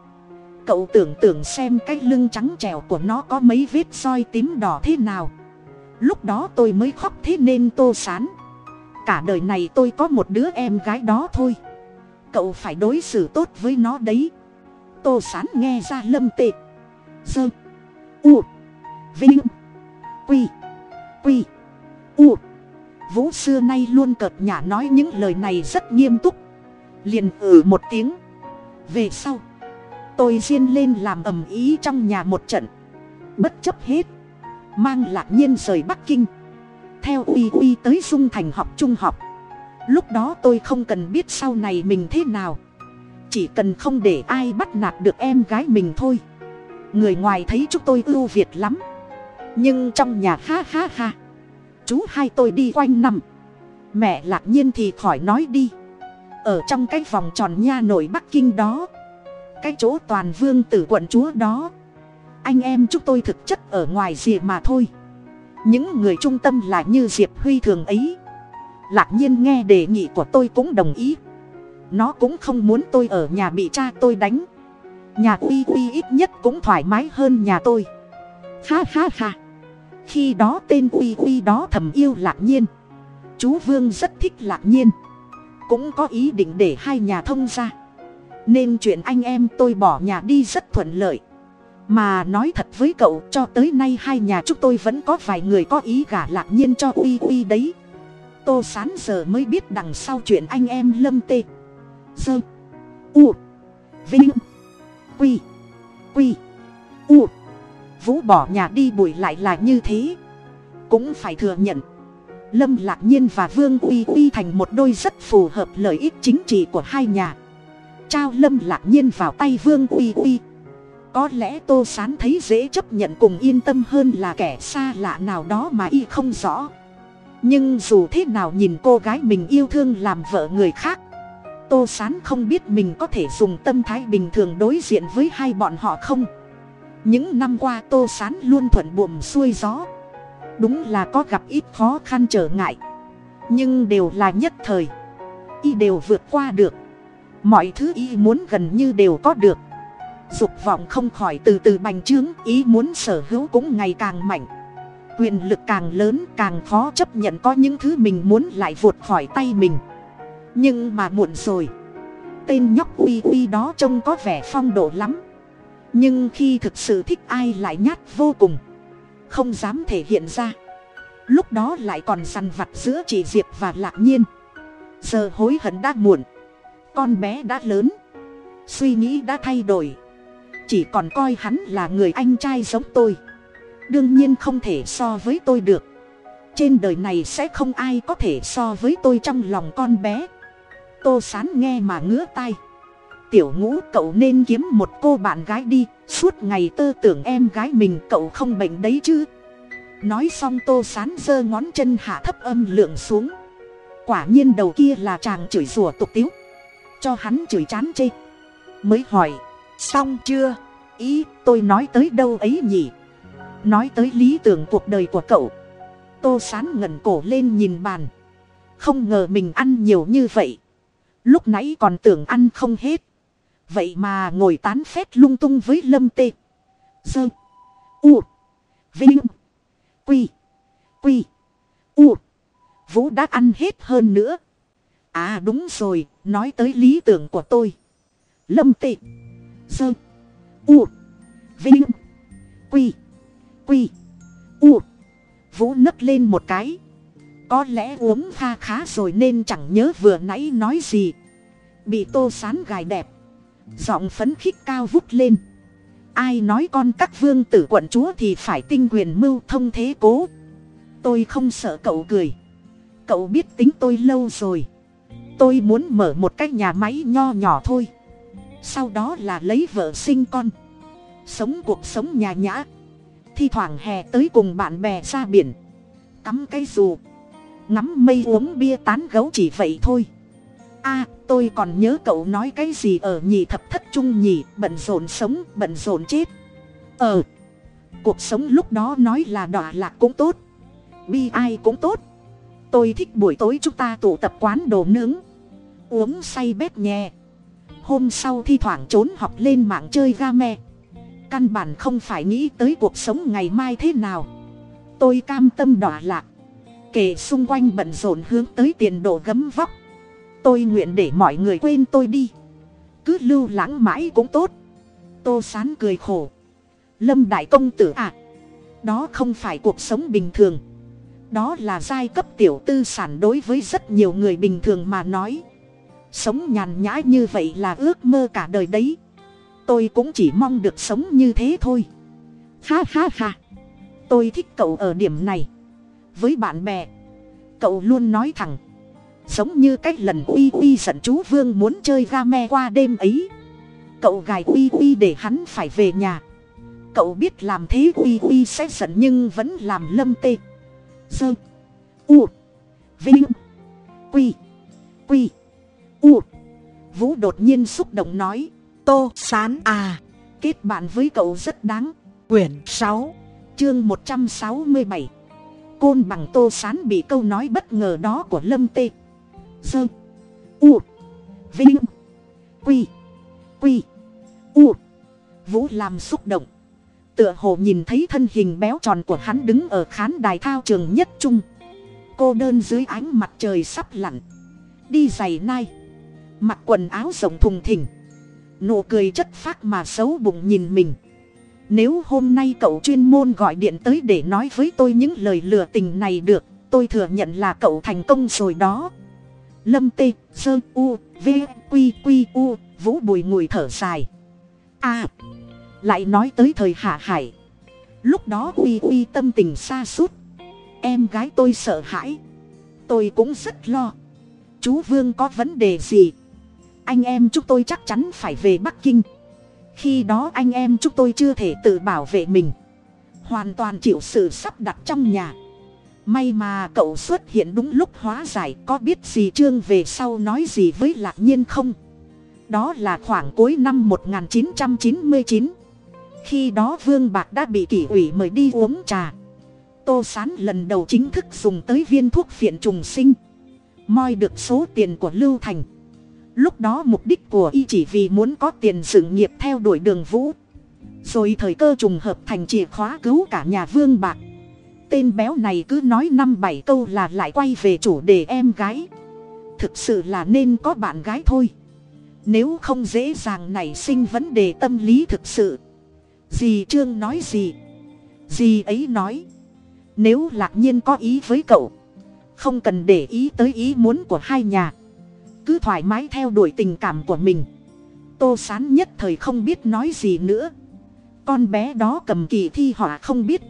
Cậu tưởng tưởng xem cái lưng trắng trèo của nó có mấy vết soi tím đỏ thế nào. Lúc đó tôi mới khóc thế nên tô sán. Cả đời này tôi có một đứa em gái đó thôi. Cậu phải đối xử tốt với nó đấy. Tô sán nghe ra lâm tệ. Dơ. U vinh. Quy. Quy. U. Vũ xưa nay luôn cợt nhả nói những lời này rất nghiêm túc. Liền ử một tiếng. Về sau, tôi riêng lên làm ầm ý trong nhà một trận. Bất chấp hết, mang lạc nhiên rời bắc kinh. Theo uy uy tới dung thành học trung học. Lúc đó tôi không cần biết sau này mình thế nào. Chỉ cần không để ai bắt nạt được em gái mình thôi. Người ngoài thấy chúng tôi ưu việt lắm nhưng trong nhà ha ha ha. Chú hai tôi đi quanh năm. Mẹ lạc nhiên thì khỏi nói đi. Ở trong cái vòng tròn nha nội bắc kinh đó. Cái chỗ toàn vương tử quận chúa đó. Anh em chúng tôi thực chất ở ngoài rìa mà thôi. Những người trung tâm là như diệp huy thường ấy. Lạc nhiên nghe đề nghị của tôi cũng đồng ý. Nó cũng không muốn tôi ở nhà bị cha tôi đánh. Nhà uy uy ít nhất cũng thoải mái hơn nhà tôi. Ha ha ha khi đó tên uy uy đó thầm yêu lạc nhiên. Chú vương rất thích lạc nhiên. Cũng có ý định để hai nhà thông ra nên chuyện anh em tôi bỏ nhà đi rất thuận lợi. Mà nói thật với cậu, cho tới nay hai nhà chúng tôi vẫn có vài người có ý gả lạc nhiên cho uy uy đấy. Tô sán giờ mới biết đằng sau chuyện anh em lâm tê. Dơ. U. Vinh. Quy. Quy. U vũ bỏ nhà đi bụi lại là như thế. Cũng phải thừa nhận. Lâm lạc nhiên và vương uy uy thành một đôi rất phù hợp lợi ích chính trị của hai nhà. Trao lâm lạc nhiên vào tay vương uy uy. Có lẽ tô sán thấy dễ chấp nhận cùng yên tâm hơn là kẻ xa lạ nào đó mà y không rõ. Nhưng dù thế nào nhìn cô gái mình yêu thương làm vợ người khác, tô sán không biết mình có thể dùng tâm thái bình thường đối diện với hai bọn họ không những năm qua tô sán luôn thuận buồm xuôi gió. Đúng là có gặp ít khó khăn trở ngại. Nhưng đều là nhất thời. Y đều vượt qua được. Mọi thứ y muốn gần như đều có được. Dục vọng không khỏi từ từ bành trướng, ý muốn sở hữu cũng ngày càng mạnh. Quyền lực càng lớn, càng khó chấp nhận có những thứ mình muốn lại vụt khỏi tay mình. Nhưng mà muộn rồi. Tên nhóc uy uy đó trông có vẻ phong độ lắm nhưng khi thực sự thích ai lại nhát vô cùng. Không dám thể hiện ra. Lúc đó lại còn săn vặt giữa chị diệp và lạc nhiên. Giờ hối hận đã muộn. Con bé đã lớn. Suy nghĩ đã thay đổi. Chỉ còn coi hắn là người anh trai giống tôi. Đương nhiên không thể so với tôi được. Trên đời này sẽ không ai có thể so với tôi trong lòng con bé. Tô sán nghe mà ngứa tai tiểu ngũ, cậu nên kiếm một cô bạn gái đi. Suốt ngày tơ tưởng em gái mình, cậu không bệnh đấy chứ. Nói xong tô sán giơ ngón chân hạ thấp âm lượng xuống. Quả nhiên đầu kia là chàng chửi rủa tục tiếu. Cho hắn chửi chán chê. Mới hỏi, xong chưa? Ý, tôi nói tới đâu ấy nhỉ? Nói tới lý tưởng cuộc đời của cậu. Tô sán ngẩn cổ lên nhìn bàn. Không ngờ mình ăn nhiều như vậy. Lúc nãy còn tưởng ăn không hết vậy mà ngồi tán phét lung tung với lâm tê. Dơ u. Vinh. Quy. Quy. U. Vũ đã ăn hết hơn nữa. À đúng rồi, nói tới lý tưởng của tôi. Lâm tê. Dơ u. Vinh. Quy. Quy. U. Vũ nấc lên một cái. Có lẽ uống pha khá rồi nên chẳng nhớ vừa nãy nói gì. Bị tô sán gài đẹp giọng phấn khích cao vút lên. Ai nói con các vương tử quận chúa thì phải tinh quyền mưu thông thế cố? Tôi không sợ cậu cười. Cậu biết tính tôi lâu rồi. Tôi muốn mở một cái nhà máy nho nhỏ thôi. Sau đó là lấy vợ sinh con. Sống cuộc sống nhà nhã. Thi thoảng hè tới cùng bạn bè ra biển. Cắm cái dù. Ngắm mây uống bia tán gấu chỉ vậy thôi a, tôi còn nhớ cậu nói cái gì ở nhì thập thất trung nhì bận rộn sống, bận rộn chết. Ờ cuộc sống lúc đó nói là đọa lạc cũng tốt. Bi ai cũng tốt. Tôi thích buổi tối chúng ta tụ tập quán đồ nướng, uống say bét nhè hôm sau thi thoảng trốn học lên mạng chơi ga me. Căn bản không phải nghĩ tới cuộc sống ngày mai thế nào. Tôi cam tâm đọa lạc. Kể xung quanh bận rộn hướng tới tiền đồ gấm vóc tôi nguyện để mọi người quên tôi đi. Cứ lưu lãng mãi cũng tốt. Tô sán cười khổ. Lâm đại công tử ạ. À, đó không phải cuộc sống bình thường. Đó là giai cấp tiểu tư sản đối với rất nhiều người bình thường mà nói. Sống nhàn nhã như vậy là ước mơ cả đời đấy. Tôi cũng chỉ mong được sống như thế thôi. Ha ha ha. Tôi thích cậu ở điểm này. Với bạn bè. Cậu luôn nói thẳng giống như cách lần uy uy giận chú vương muốn chơi ga me qua đêm ấy. Cậu gài uy uy để hắn phải về nhà. Cậu biết làm thế uy uy sẽ giận nhưng vẫn làm lâm tê. Dơ, u, vinh, quy quy, u. Vũ đột nhiên xúc động nói, tô sán à kết bạn với cậu rất đáng. Quyển sáu, chương một trăm sáu mươi bảy. Côn bằng tô sán bị câu nói bất ngờ đó của lâm tê. Sơ. u. Vinh. Quy. Quy. U. Vũ làm xúc động. Tựa hồ nhìn thấy thân hình béo tròn của hắn đứng ở khán đài thao trường nhất trung. Cô đơn dưới ánh mặt trời sắp lặn. Đi giày nai. Mặc quần áo rộng thùng thình. Nụ cười chất phác mà xấu bụng nhìn mình. Nếu hôm nay cậu chuyên môn gọi điện tới để nói với tôi những lời lừa tình này được, tôi thừa nhận là cậu thành công rồi đó lâm tê, sơ u, v q q u, vũ bùi ngùi thở dài. À lại nói tới thời hạ hải. Lúc đó uy uy tâm tình xa suốt. Em gái tôi sợ hãi. Tôi cũng rất lo. Chú vương có vấn đề gì? Anh em chúng tôi chắc chắn phải về bắc kinh. Khi đó anh em chúng tôi chưa thể tự bảo vệ mình. Hoàn toàn chịu sự sắp đặt trong nhà may mà cậu xuất hiện đúng lúc hóa giải, có biết gì trương về sau nói gì với lạc nhiên không? Đó là khoảng cuối năm 1999 khi đó vương bạc đã bị kỷ ủy mời đi uống trà. Tô sán lần đầu chính thức dùng tới viên thuốc phiện trùng sinh. Moi được số tiền của lưu thành. Lúc đó mục đích của y chỉ vì muốn có tiền sự nghiệp theo đuổi đường vũ. Rồi thời cơ trùng hợp thành chìa khóa cứu cả nhà vương bạc tên béo này cứ nói năm bảy câu là lại quay về chủ đề em gái. Thực sự là nên có bạn gái thôi. Nếu không dễ dàng nảy sinh vấn đề tâm lý thực sự. Dì trương nói gì? Dì ấy nói, nếu lạc nhiên có ý với cậu, không cần để ý tới ý muốn của hai nhà. Cứ thoải mái theo đuổi tình cảm của mình. Tô sán nhất thời không biết nói gì nữa. Con bé đó cầm kỳ thi họa không biết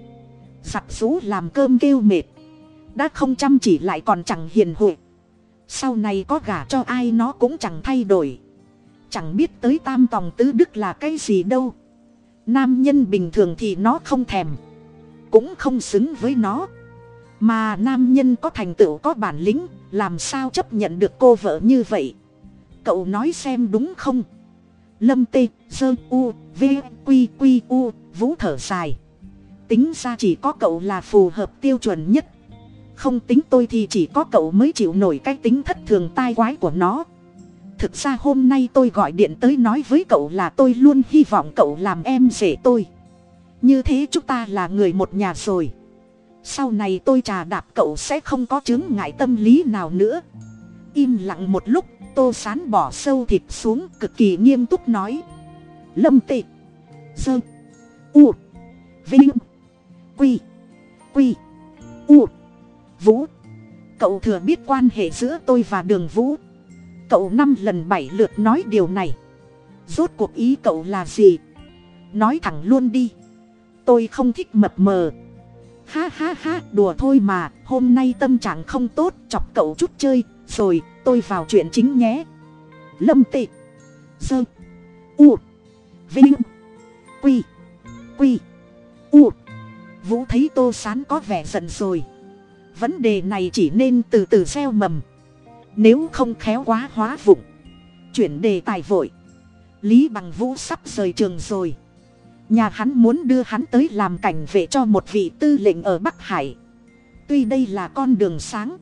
giặt rú làm cơm kêu mệt. Đã không chăm chỉ lại còn chẳng hiền huệ. sau này có gả cho ai nó cũng chẳng thay đổi. Chẳng biết tới tam tòng tứ đức là cái gì đâu. Nam nhân bình thường thì nó không thèm. Cũng không xứng với nó. Mà nam nhân có thành tựu có bản lĩnh, làm sao chấp nhận được cô vợ như vậy? Cậu nói xem đúng không? Lâm tê, sơ, u, v q q u, vũ thở dài tính ra chỉ có cậu là phù hợp tiêu chuẩn nhất. Không tính tôi thì chỉ có cậu mới chịu nổi cái tính thất thường tai quái của nó. Thực ra hôm nay tôi gọi điện tới nói với cậu là tôi luôn hy vọng cậu làm em rể tôi. Như thế chúng ta là người một nhà rồi. Sau này tôi trà đạp cậu sẽ không có chứng ngại tâm lý nào nữa. Im lặng một lúc, tô sán bỏ sâu thịt xuống, cực kỳ nghiêm túc nói. Lâm tị dơ u, vinh quy. Quy. U. Vũ. Cậu thừa biết quan hệ giữa tôi và đường vũ. Cậu năm lần bảy lượt nói điều này. Rốt cuộc ý cậu là gì? Nói thẳng luôn đi. Tôi không thích mập mờ. Ha ha ha, đùa thôi mà. Hôm nay tâm trạng không tốt, chọc cậu chút chơi. Rồi, tôi vào chuyện chính nhé. Lâm tị. Dơ. U. Vinh. Quy. Quy. U vũ thấy tô sán có vẻ giận rồi. Vấn đề này chỉ nên từ từ gieo mầm. Nếu không khéo quá hóa vụng. Chuyển đề tài vội. Lý bằng vũ sắp rời trường rồi. Nhà hắn muốn đưa hắn tới làm cảnh vệ cho một vị tư lệnh ở bắc hải. Tuy đây là con đường sáng,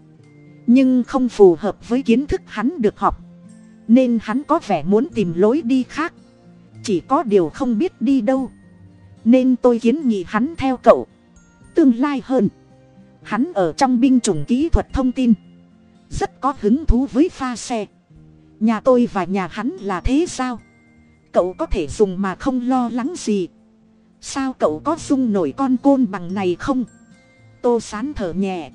nhưng không phù hợp với kiến thức hắn được học. Nên hắn có vẻ muốn tìm lối đi khác. Chỉ có điều không biết đi đâu nên tôi kiến nghị hắn theo cậu. Tương lai hơn, hắn ở trong binh chủng kỹ thuật thông tin, rất có hứng thú với pha xe. Nhà tôi và nhà hắn là thế sao? Cậu có thể dùng mà không lo lắng gì. Sao cậu có dung nổi con côn bằng này không? Tô sán thở nhẹ.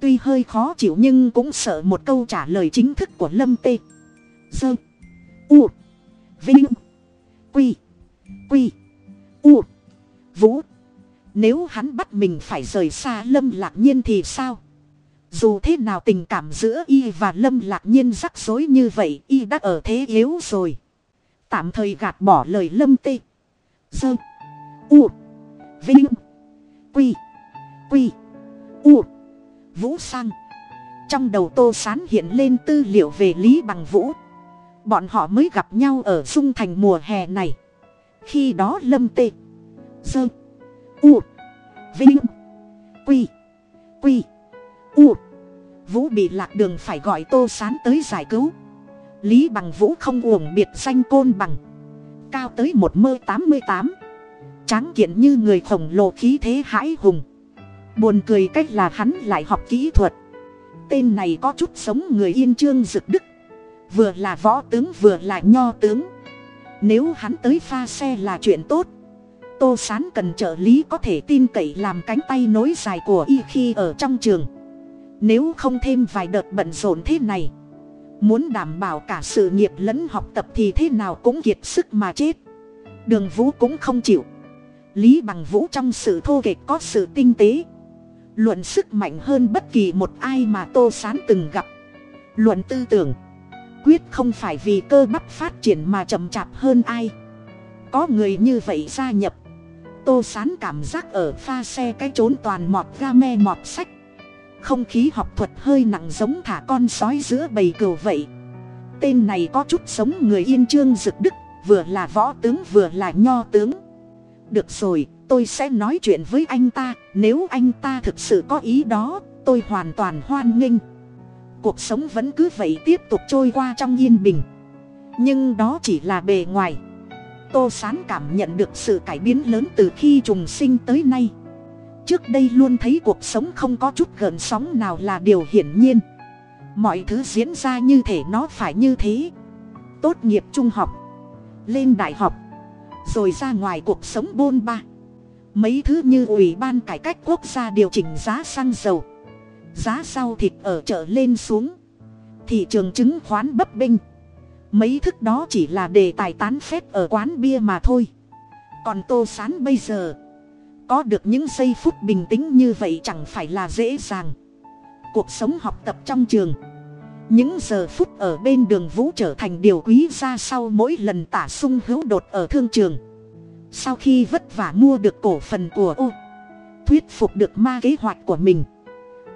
Tuy hơi khó chịu nhưng cũng sợ một câu trả lời chính thức của lâm tê. Dơ u, vinh, quy quy u. Vũ. Nếu hắn bắt mình phải rời xa lâm lạc nhiên thì sao? Dù thế nào tình cảm giữa y và lâm lạc nhiên rắc rối như vậy, y đã ở thế yếu rồi. Tạm thời gạt bỏ lời lâm tê. Dơ. U. Vinh. Quy. Quy. U. Vũ sang. Trong đầu tô sán hiện lên tư liệu về lý bằng vũ. Bọn họ mới gặp nhau ở dung thành mùa hè này khi đó lâm tê dơ u, vinh, quy quy, u, vũ bị lạc đường phải gọi tô sán tới giải cứu. Lý bằng vũ không uổng biệt danh côn bằng, cao tới một mơ tám mươi tám, tráng kiện như người khổng lồ khí thế hãi hùng. Buồn cười cách là hắn lại học kỹ thuật. Tên này có chút sống người yên trương dực đức, vừa là võ tướng vừa là nho tướng nếu hắn tới pha xe là chuyện tốt. Tô sán cần trợ lý có thể tin cậy làm cánh tay nối dài của y khi ở trong trường. Nếu không thêm vài đợt bận rộn thế này, muốn đảm bảo cả sự nghiệp lẫn học tập thì thế nào cũng kiệt sức mà chết. Đường vũ cũng không chịu. Lý bằng vũ trong sự thô kệch có sự tinh tế. Luận sức mạnh hơn bất kỳ một ai mà tô sán từng gặp. Luận tư tưởng quyết không phải vì cơ bắp phát triển mà chậm chạp hơn ai. Có người như vậy gia nhập. Tô sán cảm giác ở pha xe cái trốn toàn mọt ga me mọt sách. Không khí học thuật hơi nặng giống thả con sói giữa bầy cừu vậy. Tên này có chút sống người yên trương dực đức, vừa là võ tướng vừa là nho tướng. Được rồi, tôi sẽ nói chuyện với anh ta, nếu anh ta thực sự có ý đó, tôi hoàn toàn hoan nghênh cuộc sống vẫn cứ vậy tiếp tục trôi qua trong yên bình. Nhưng đó chỉ là bề ngoài. Tô sán cảm nhận được sự cải biến lớn từ khi trùng sinh tới nay. Trước đây luôn thấy cuộc sống không có chút gợn sóng nào là điều hiển nhiên. Mọi thứ diễn ra như thể nó phải như thế. Tốt nghiệp trung học, lên đại học, rồi ra ngoài cuộc sống bôn ba. Mấy thứ như ủy ban cải cách quốc gia điều chỉnh giá xăng dầu giá rau thịt ở chợ lên xuống. Thị trường chứng khoán bấp bênh. Mấy thức đó chỉ là đề tài tán phép ở quán bia mà thôi. Còn tô sán bây giờ, có được những giây phút bình tĩnh như vậy chẳng phải là dễ dàng. Cuộc sống học tập trong trường, những giờ phút ở bên đường vũ trở thành điều quý ra sau mỗi lần tả sung hữu đột ở thương trường. Sau khi vất vả mua được cổ phần của ô thuyết phục được ma kế hoạch của mình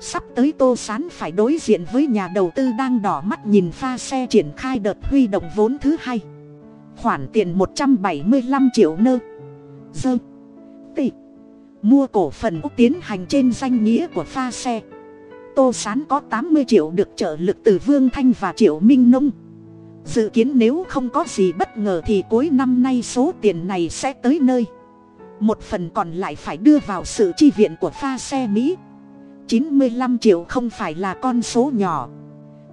sắp tới tô sán phải đối diện với nhà đầu tư đang đỏ mắt nhìn pha xe triển khai đợt huy động vốn thứ hai. Khoản tiền một trăm bảy mươi năm triệu nơ. Dơ. Tị. Mua cổ phần úc tiến hành trên danh nghĩa của pha xe. Tô sán có tám mươi triệu được trợ lực từ vương thanh và triệu minh nông. Dự kiến nếu không có gì bất ngờ thì cuối năm nay số tiền này sẽ tới nơi. Một phần còn lại phải đưa vào sự chi viện của pha xe mỹ chín mươi lăm triệu không phải là con số nhỏ.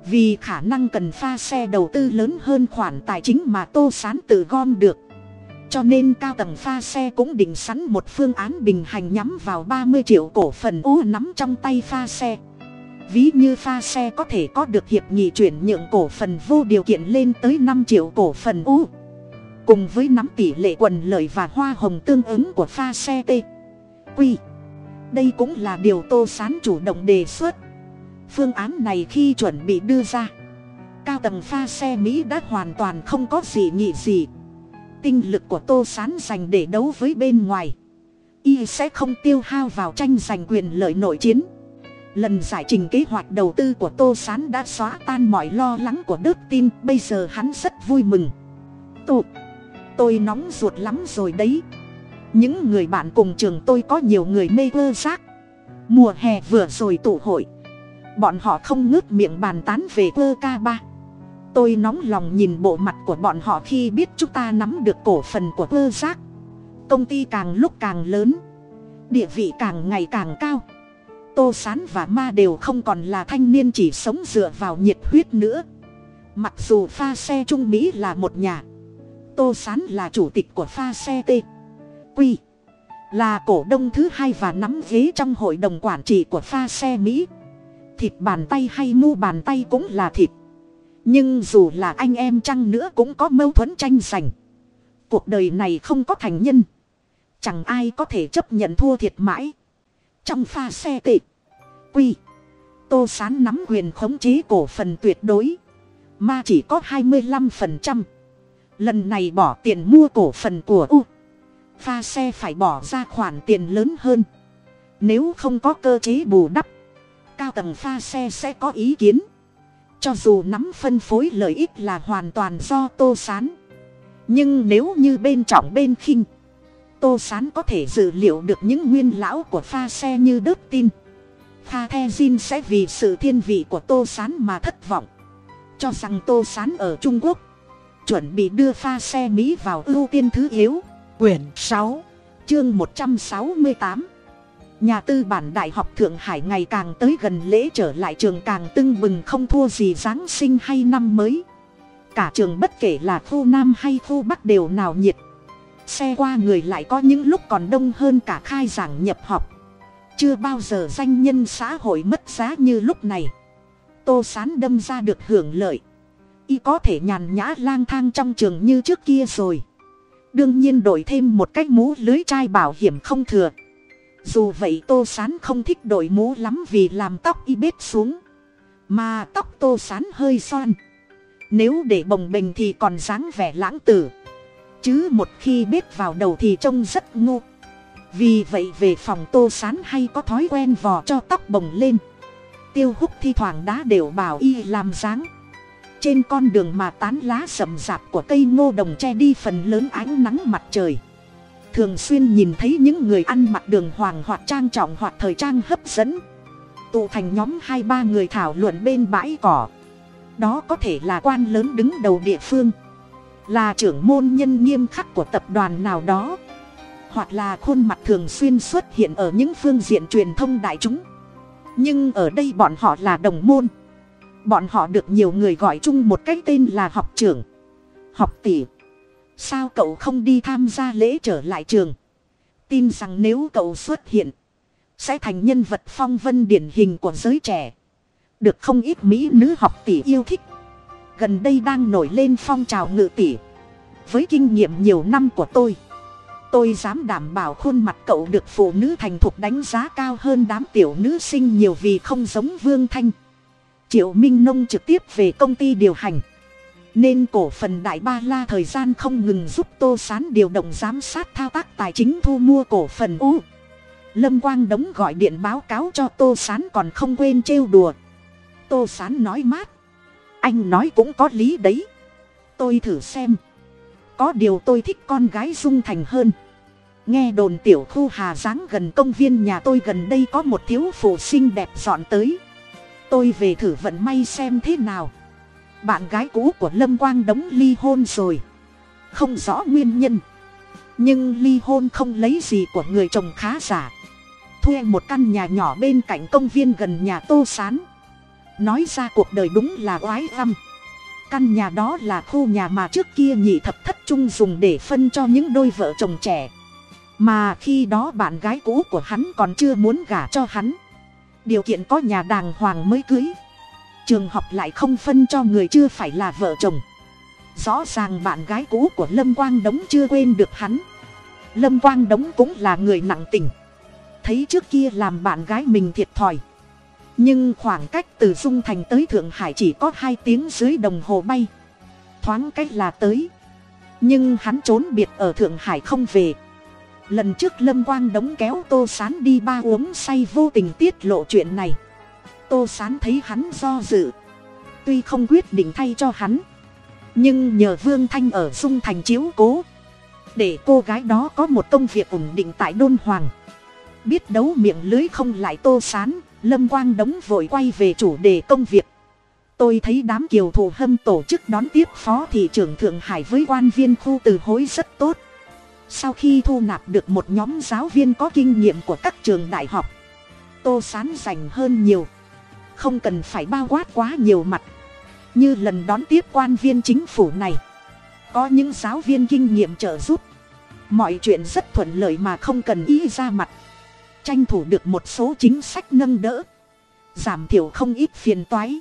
Vì khả năng cần pha xe đầu tư lớn hơn khoản tài chính mà tô sán tự gom được. Cho nên cao tầng pha xe cũng định sẵn một phương án bình hành nhắm vào ba mươi triệu cổ phần ú nắm trong tay pha xe. Ví như pha xe có thể có được hiệp nghị chuyển nhượng cổ phần vô điều kiện lên tới năm triệu cổ phần ú. Cùng với nắm tỷ lệ quần lợi và hoa hồng tương ứng của pha xe t, Q đây cũng là điều tô sán chủ động đề xuất. Phương án này khi chuẩn bị đưa ra, cao tầng pha xe mỹ đã hoàn toàn không có gì nghị gì. Tinh lực của tô sán dành để đấu với bên ngoài. Y sẽ không tiêu hao vào tranh giành quyền lợi nội chiến. Lần giải trình kế hoạch đầu tư của tô sán đã xóa tan mọi lo lắng của đức tin, bây giờ hắn rất vui mừng. Tụ, tôi nóng ruột lắm rồi đấy những người bạn cùng trường tôi có nhiều người mê ơ giác mùa hè vừa rồi tụ hội. Bọn họ không ngước miệng bàn tán về ơ ca ba. Tôi nóng lòng nhìn bộ mặt của bọn họ khi biết chúng ta nắm được cổ phần của ơ giác công ty càng lúc càng lớn. Địa vị càng ngày càng cao. Tô sán và ma đều không còn là thanh niên chỉ sống dựa vào nhiệt huyết nữa. Mặc dù pha xe trung mỹ là một nhà, tô sán là chủ tịch của pha xe t quy. Là cổ đông thứ hai và nắm ghế trong hội đồng quản trị của pha xe mỹ. Thịt bàn tay hay mu bàn tay cũng là thịt. Nhưng dù là anh em chăng nữa cũng có mâu thuẫn tranh giành. Cuộc đời này không có thành nhân. Chẳng ai có thể chấp nhận thua thiệt mãi. Trong pha xe tệ, quy, tô sán nắm quyền khống chế cổ phần tuyệt đối, mà chỉ có hai mươi năm phần trăm. Lần này bỏ tiền mua cổ phần của u pha xe phải bỏ ra khoản tiền lớn hơn. Nếu không có cơ chế bù đắp, cao tầng pha xe sẽ có ý kiến. Cho dù nắm phân phối lợi ích là hoàn toàn do tô sán. Nhưng nếu như bên trọng bên khinh, tô sán có thể dự liệu được những nguyên lão của pha xe như đớt tin. Pha the jin sẽ vì sự thiên vị của tô sán mà thất vọng. Cho rằng tô sán ở trung quốc, chuẩn bị đưa pha xe mỹ vào ưu tiên thứ yếu quyển sáu, chương một trăm sáu mươi tám. Nhà tư bản đại học thượng hải ngày càng tới gần lễ trở lại trường càng tưng bừng không thua gì giáng sinh hay năm mới. Cả trường bất kể là khu nam hay khu bắc đều nào nhiệt. Xe qua người lại có những lúc còn đông hơn cả khai giảng nhập học. Chưa bao giờ danh nhân xã hội mất giá như lúc này. Tô sán đâm ra được hưởng lợi. Y có thể nhàn nhã lang thang trong trường như trước kia rồi đương nhiên đổi thêm một cái mũ lưới chai bảo hiểm không thừa. Dù vậy tô sán không thích đội mũ lắm vì làm tóc y bết xuống. Mà tóc tô sán hơi xoan. Nếu để bồng bềnh thì còn dáng vẻ lãng tử. Chứ một khi bết vào đầu thì trông rất ngu. Vì vậy về phòng tô sán hay có thói quen vò cho tóc bồng lên. Tiêu hút thi thoảng đá đều bảo y làm dáng trên con đường mà tán lá rậm rạp của cây ngô đồng che đi phần lớn ánh nắng mặt trời. Thường xuyên nhìn thấy những người ăn mặc đường hoàng hoặc trang trọng hoặc thời trang hấp dẫn. Tụ thành nhóm hai ba người thảo luận bên bãi cỏ. Đó có thể là quan lớn đứng đầu địa phương. Là trưởng môn nhân nghiêm khắc của tập đoàn nào đó. Hoặc là khuôn mặt thường xuyên xuất hiện ở những phương diện truyền thông đại chúng. Nhưng ở đây bọn họ là đồng môn bọn họ được nhiều người gọi chung một cái tên là học trưởng. Học tỷ. Sao cậu không đi tham gia lễ trở lại trường? Tin rằng nếu cậu xuất hiện, sẽ thành nhân vật phong vân điển hình của giới trẻ. Được không ít mỹ nữ học tỷ yêu thích. Gần đây đang nổi lên phong trào ngự tỷ. Với kinh nghiệm nhiều năm của tôi tôi dám đảm bảo khuôn mặt cậu được phụ nữ thành thục đánh giá cao hơn đám tiểu nữ sinh nhiều vì không giống vương thanh triệu minh nông trực tiếp về công ty điều hành. Nên cổ phần đại ba la thời gian không ngừng giúp tô sán điều động giám sát thao tác tài chính thu mua cổ phần u. Lâm quang đống gọi điện báo cáo cho tô sán còn không quên trêu đùa. Tô sán nói mát. Anh nói cũng có lý đấy. Tôi thử xem. Có điều tôi thích con gái dung thành hơn. Nghe đồn tiểu khu hà giáng gần công viên nhà tôi gần đây có một thiếu phụ xinh đẹp dọn tới tôi về thử vận may xem thế nào. Bạn gái cũ của lâm quang đống ly hôn rồi. Không rõ nguyên nhân. Nhưng ly hôn không lấy gì của người chồng khá giả. Thuê một căn nhà nhỏ bên cạnh công viên gần nhà tô s á n nói ra cuộc đời đúng là oái găm căn nhà đó là khu nhà mà trước kia nhị thập thất trung dùng để phân cho những đôi vợ chồng trẻ. Mà khi đó bạn gái cũ của hắn còn chưa muốn gả cho hắn điều kiện có nhà đàng hoàng mới cưới. Trường học lại không phân cho người chưa phải là vợ chồng. Rõ ràng bạn gái cũ của lâm quang đống chưa quên được hắn. Lâm quang đống cũng là người nặng tình. Thấy trước kia làm bạn gái mình thiệt thòi. Nhưng khoảng cách từ dung thành tới thượng hải chỉ có hai tiếng dưới đồng hồ bay. Thoáng cách là tới. Nhưng hắn trốn biệt ở thượng hải không về lần trước lâm quang đống kéo tô sán đi ba uống say vô tình tiết lộ chuyện này. Tô sán thấy hắn do dự. Tuy không quyết định thay cho hắn, nhưng nhờ vương thanh ở dung thành chiếu cố, để cô gái đó có một công việc ổn định tại đôn hoàng. Biết đấu miệng lưới không lại tô sán, lâm quang đống vội quay về chủ đề công việc. Tôi thấy đám kiều thủ hâm tổ chức đón tiếp phó thị trưởng thượng hải với quan viên khu từ hối rất tốt sau khi thu nạp được một nhóm giáo viên có kinh nghiệm của các trường đại học, tô sán dành hơn nhiều. Không cần phải bao quát quá nhiều mặt. Như lần đón tiếp quan viên chính phủ này, có những giáo viên kinh nghiệm trợ giúp. Mọi chuyện rất thuận lợi mà không cần ý ra mặt. Tranh thủ được một số chính sách nâng đỡ, giảm thiểu không ít phiền toái.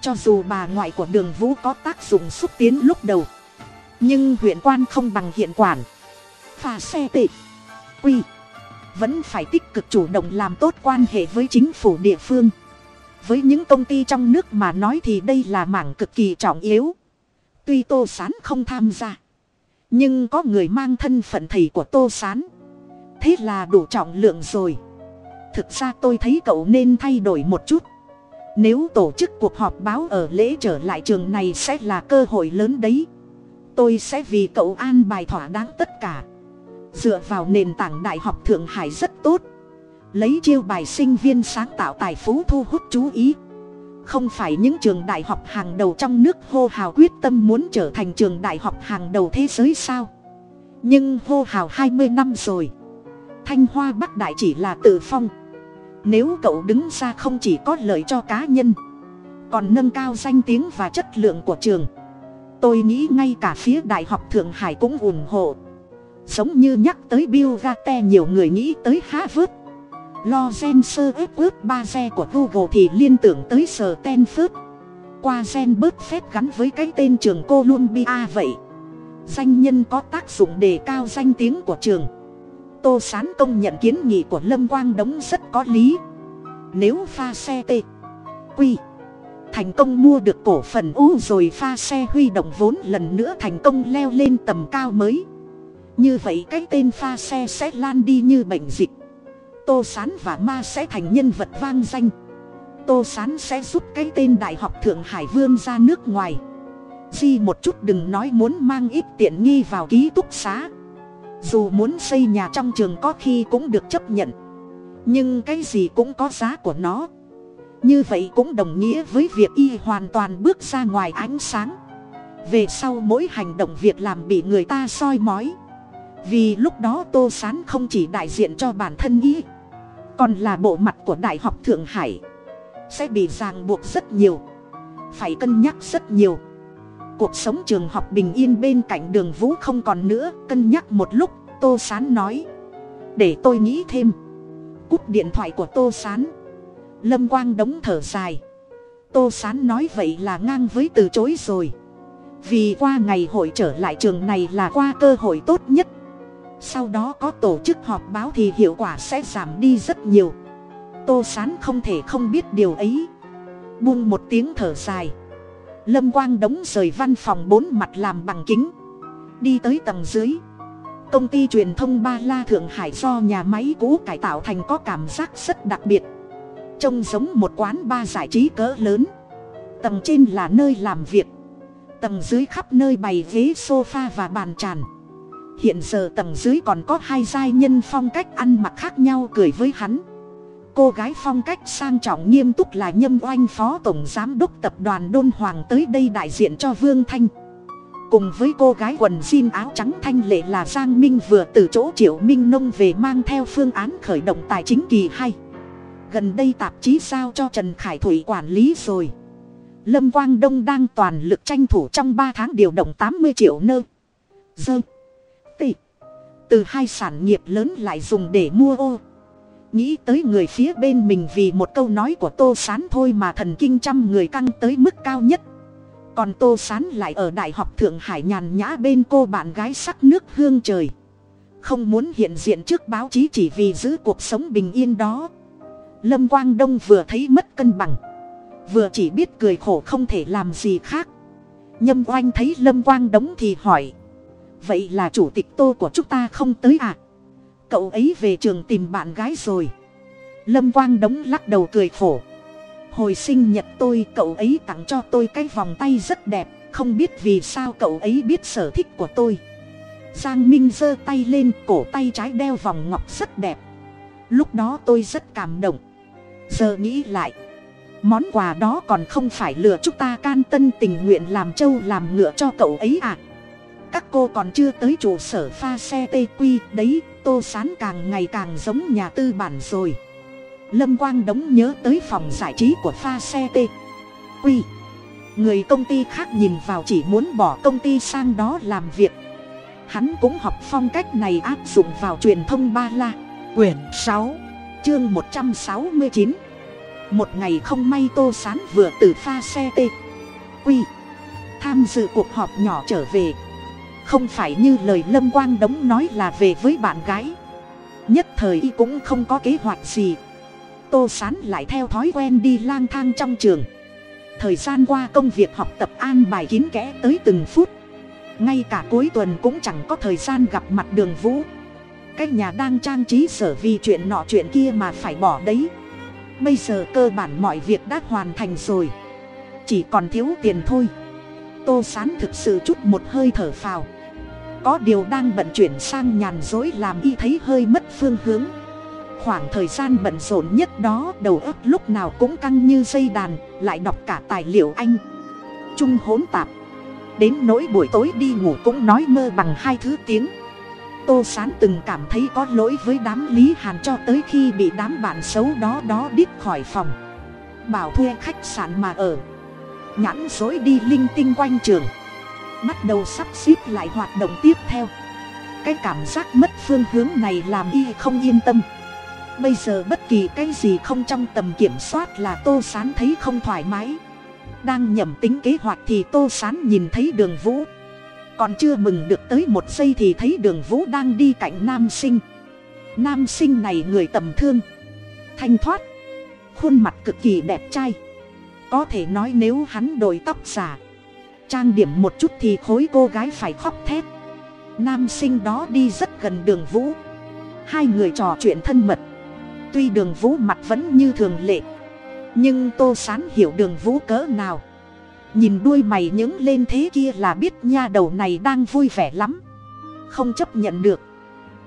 Cho dù bà ngoại của đường vũ có tác dụng xúc tiến lúc đầu, nhưng huyện quan không bằng hiện quản pha xe tệ. Quy, vẫn phải tích cực chủ động làm tốt quan hệ với chính phủ địa phương. Với những công ty trong nước mà nói thì đây là mảng cực kỳ trọng yếu. Tuy tô s á n không tham gia, nhưng có người mang thân phận thầy của tô s á n thế là đủ trọng lượng rồi. Thực ra tôi thấy cậu nên thay đổi một chút. Nếu tổ chức cuộc họp báo ở lễ trở lại trường này sẽ là cơ hội lớn đấy. Tôi sẽ vì cậu an bài thỏa đáng tất cả dựa vào nền tảng đại học thượng hải rất tốt. Lấy chiêu bài sinh viên sáng tạo tài phú thu hút chú ý. Không phải những trường đại học hàng đầu trong nước hô hào quyết tâm muốn trở thành trường đại học hàng đầu thế giới sao? Nhưng hô hào hai mươi năm rồi. Thanh hoa bắc đại chỉ là tự phong. Nếu cậu đứng ra không chỉ có lợi cho cá nhân, còn nâng cao danh tiếng và chất lượng của trường. Tôi nghĩ ngay cả phía đại học thượng hải cũng ủng hộ giống như nhắc tới bill gate nhiều người nghĩ tới harvard. Lo gen sơ ướp ướp ba xe của google thì liên tưởng tới sở stanford. Qua gen bớt phép gắn với cái tên trường columbia vậy. Danh nhân có tác dụng đề cao danh tiếng của trường. Tô sán công nhận kiến nghị của lâm quang đống rất có lý. Nếu pha xe t quy thành công mua được cổ phần u rồi pha xe huy động vốn lần nữa thành công leo lên tầm cao mới như vậy cái tên pha xe sẽ lan đi như bệnh dịch. Tô sán và ma sẽ thành nhân vật vang danh. Tô sán sẽ giúp cái tên đại học thượng hải vươn ra nước ngoài. Di một chút đừng nói muốn mang ít tiện nghi vào ký túc xá. Dù muốn xây nhà trong trường có khi cũng được chấp nhận. Nhưng cái gì cũng có giá của nó. Như vậy cũng đồng nghĩa với việc y hoàn toàn bước ra ngoài ánh sáng. Về sau mỗi hành động việc làm bị người ta soi mói vì lúc đó tô sán không chỉ đại diện cho bản thân ý còn là bộ mặt của đại học thượng hải. Sẽ bị ràng buộc rất nhiều, phải cân nhắc rất nhiều. Cuộc sống trường học bình yên bên cạnh đường vũ không còn nữa, cân nhắc một lúc, tô s á n nói, để tôi nghĩ thêm. Cúp điện thoại của tô s á n lâm quang đống thở dài. Tô s á n nói, vậy là ngang với từ chối rồi. Vì qua ngày hội trở lại trường này là qua cơ hội tốt nhất sau đó có tổ chức họp báo thì hiệu quả sẽ giảm đi rất nhiều. Tô s á n không thể không biết điều ấy. Buông một tiếng thở dài. Lâm quang đống rời văn phòng bốn mặt làm bằng kính. Đi tới tầng dưới. Công ty truyền thông ba la thượng hải do nhà máy cũ cải tạo thành có cảm giác rất đặc biệt. Trông giống một quán ba giải trí cỡ lớn. Tầng trên là nơi làm việc. Tầng dưới khắp nơi bày ghế sofa và bàn tràn hiện giờ tầng dưới còn có hai giai nhân phong cách ăn mặc khác nhau cười với hắn. Cô gái phong cách sang trọng nghiêm túc là nhâm oanh phó tổng giám đốc tập đoàn đôn hoàng tới đây đại diện cho vương thanh. Cùng với cô gái quần jean áo trắng thanh lệ là giang minh vừa từ chỗ triệu minh nông về mang theo phương án khởi động tài chính kỳ hay gần đây tạp chí giao cho trần khải thủy quản lý rồi. Lâm quang đông đang toàn lực tranh thủ trong ba tháng điều động tám mươi triệu nơ. Dơ từ hai sản nghiệp lớn lại dùng để mua ô. Nghĩ tới người phía bên mình vì một câu nói của tô sán thôi mà thần kinh trăm người căng tới mức cao nhất. Còn tô sán lại ở đại học thượng hải nhàn nhã bên cô bạn gái sắc nước hương trời. Không muốn hiện diện trước báo chí chỉ vì giữ cuộc sống bình yên đó. Lâm quang đông vừa thấy mất cân bằng, vừa chỉ biết cười khổ không thể làm gì khác. Nhâm oanh thấy lâm quang đống thì hỏi vậy là chủ tịch tô của chúng ta không tới à? Cậu ấy về trường tìm bạn gái rồi. Lâm quang đống lắc đầu cười khổ. Hồi sinh nhật tôi, cậu ấy tặng cho tôi cái vòng tay rất đẹp. Không biết vì sao cậu ấy biết sở thích của tôi. Giang minh giơ tay lên, cổ tay trái đeo vòng ngọc rất đẹp. Lúc đó tôi rất cảm động. Giờ nghĩ lại, món quà đó còn không phải lừa chúng ta can tân tình nguyện làm trâu làm ngựa cho cậu ấy à? Các cô còn chưa tới trụ sở pha xe tê quy đấy, tô sán càng ngày càng giống nhà tư bản rồi. Lâm quang đống nhớ tới phòng giải trí của pha xe t quy, người công ty khác nhìn vào chỉ muốn bỏ công ty sang đó làm việc. Hắn cũng học phong cách này áp dụng vào truyền thông ba la. Quyển sáu, chương một trăm sáu mươi chín. Một ngày không may tô sán vừa từ pha xe t quy, tham dự cuộc họp nhỏ trở về không phải như lời lâm quang đống nói là về với bạn gái. Nhất thời y cũng không có kế hoạch gì. Tô sán lại theo thói quen đi lang thang trong trường. Thời gian qua công việc học tập an bài kín kẽ tới từng phút. Ngay cả cuối tuần cũng chẳng có thời gian gặp mặt đường vũ. Cái nhà đang trang trí sở vì chuyện nọ chuyện kia mà phải bỏ đấy. Bây giờ cơ bản mọi việc đã hoàn thành rồi. Chỉ còn thiếu tiền thôi. Tô sán thực sự chút một hơi thở phào có điều đang bận chuyển sang nhàn dối làm y thấy hơi mất phương hướng. Khoảng thời gian bận rộn nhất đó, đầu óc lúc nào cũng căng như dây đàn, lại đọc cả tài liệu anh. Trung hỗn tạp. Đến nỗi buổi tối đi ngủ cũng nói mơ bằng hai thứ tiếng. Tô sán từng cảm thấy có lỗi với đám lý hàn cho tới khi bị đám bạn xấu đó đó đít khỏi phòng. Bảo thuê khách sạn mà ở. Nhãn dối đi linh tinh quanh trường bắt đầu sắp xếp lại hoạt động tiếp theo. Cái cảm giác mất phương hướng này làm y không yên tâm. Bây giờ bất kỳ cái gì không trong tầm kiểm soát là tô sán thấy không thoải mái. Đang nhầm tính kế hoạch thì tô sán nhìn thấy đường vũ. Còn chưa mừng được tới một giây thì thấy đường vũ đang đi cạnh nam sinh. Nam sinh này người tầm thương. Thanh thoát. Khuôn mặt cực kỳ đẹp trai. Có thể nói nếu hắn đổi tóc giả trang điểm một chút thì khối cô gái phải khóc thét. Nam sinh đó đi rất gần đường vũ. Hai người trò chuyện thân mật. Tuy đường vũ mặt vẫn như thường lệ, nhưng tô sán hiểu đường vũ cỡ nào. Nhìn đuôi mày những lên thế kia là biết nha đầu này đang vui vẻ lắm. Không chấp nhận được.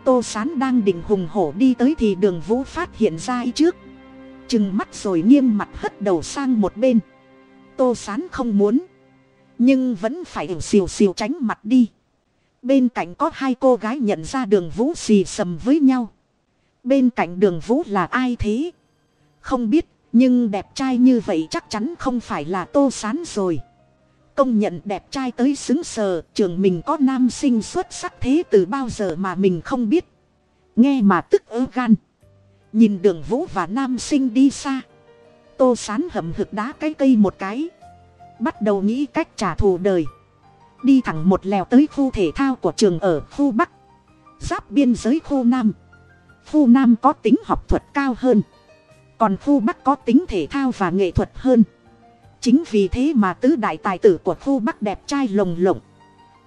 Tô sán đang định hùng hổ đi tới thì đường vũ phát hiện ra ý trước. Chừng mắt rồi nghiêm mặt hất đầu sang một bên. Tô sán không muốn nhưng vẫn phải ỉu xìu xìu tránh mặt đi. Bên cạnh có hai cô gái nhận ra đường vũ xì sầm với nhau. Bên cạnh đường vũ là ai thế? Không biết, nhưng đẹp trai như vậy chắc chắn không phải là tô sán rồi. Công nhận đẹp trai tới xứng sờ, trường mình có nam sinh xuất sắc thế từ bao giờ mà mình không biết. Nghe mà tức ớ gan. Nhìn đường vũ và nam sinh đi xa. Tô sán hậm hực đá cái cây một cái bắt đầu nghĩ cách trả thù đời. Đi thẳng một lèo tới khu thể thao của trường ở khu bắc. Giáp biên giới khu nam. Khu nam có tính học thuật cao hơn. Còn khu bắc có tính thể thao và nghệ thuật hơn. Chính vì thế mà tứ đại tài tử của khu bắc đẹp trai lồng lộng.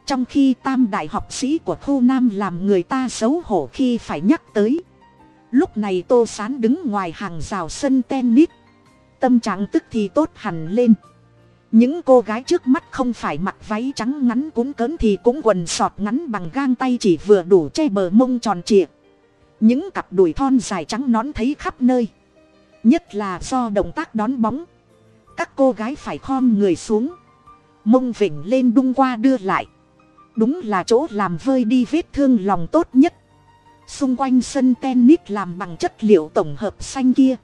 Trong khi tam đại học sĩ của khu nam làm người ta xấu hổ khi phải nhắc tới. Lúc này tô sán đứng ngoài hàng rào sân tennis. Tâm trạng tức thì tốt hẳn lên những cô gái trước mắt không phải mặc váy trắng ngắn cún cớn thì cũng quần sọt ngắn bằng gang tay chỉ vừa đủ che bờ mông tròn trịa. Những cặp đùi thon dài trắng nón thấy khắp nơi. Nhất là do động tác đón bóng. Các cô gái phải khom người xuống. Mông vịnh lên đung qua đưa lại. Đúng là chỗ làm vơi đi vết thương lòng tốt nhất. Xung quanh sân tennis làm bằng chất liệu tổng hợp xanh kia.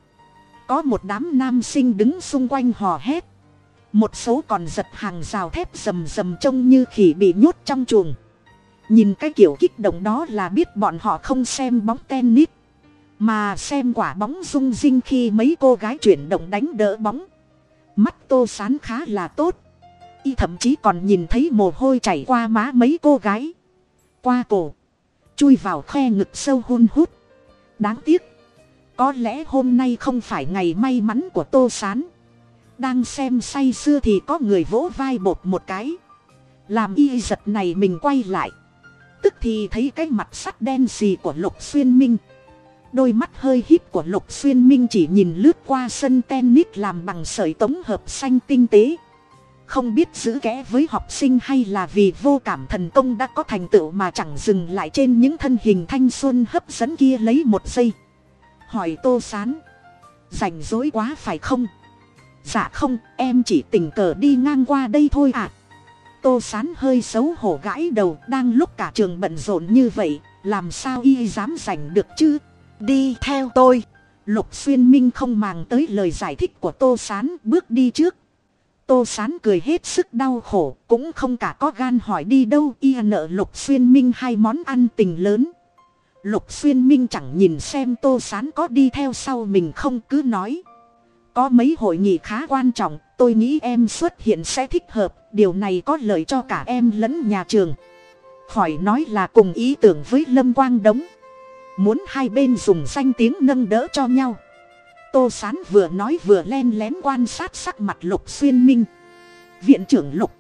Có một đám nam sinh đứng xung quanh hò hét một số còn giật hàng rào thép rầm rầm trông như khỉ bị nhốt trong chuồng. Nhìn cái kiểu kích động đó là biết bọn họ không xem bóng tennis, mà xem quả bóng rung rinh khi mấy cô gái chuyển động đánh đỡ bóng. Mắt tô sán khá là tốt, y thậm chí còn nhìn thấy mồ hôi chảy qua má mấy cô gái. Qua cổ, chui vào khe ngực sâu hun hút. Đáng tiếc, có lẽ hôm nay không phải ngày may mắn của tô sán đang xem say sưa thì có người vỗ vai bột một cái. Làm y giật này mình quay lại. Tức thì thấy cái mặt sắt đen xì của lục xuyên minh. Đôi mắt hơi híp của lục xuyên minh chỉ nhìn lướt qua sân tennis làm bằng sợi tống hợp xanh tinh tế. Không biết giữ kẽ với học sinh hay là vì vô cảm thần công đã có thành tựu mà chẳng dừng lại trên những thân hình thanh xuân hấp dẫn kia lấy một giây. Hỏi tô sán, rảnh rối quá phải không? Dạ không, em chỉ tình cờ đi ngang qua đây thôi ạ. À. tô sán hơi xấu hổ gãi đầu, đang lúc cả trường bận rộn như vậy, làm sao y dám giành được chứ? Đi theo tôi. Lục xuyên minh không màng tới lời giải thích của tô sán, bước đi trước. Tô sán cười hết sức đau khổ, cũng không cả có gan hỏi đi đâu, y nợ lục xuyên minh hai món ăn tình lớn. Lục xuyên minh chẳng nhìn xem tô sán có đi theo sau mình không, cứ nói có mấy hội nghị khá quan trọng, tôi nghĩ em xuất hiện sẽ thích hợp, điều này có lợi cho cả em lẫn nhà trường. Khỏi nói là cùng ý tưởng với lâm quang đống. Muốn hai bên dùng danh tiếng nâng đỡ cho nhau. Tô sán vừa nói vừa len lén quan sát sắc mặt lục xuyên minh. Viện trưởng lục,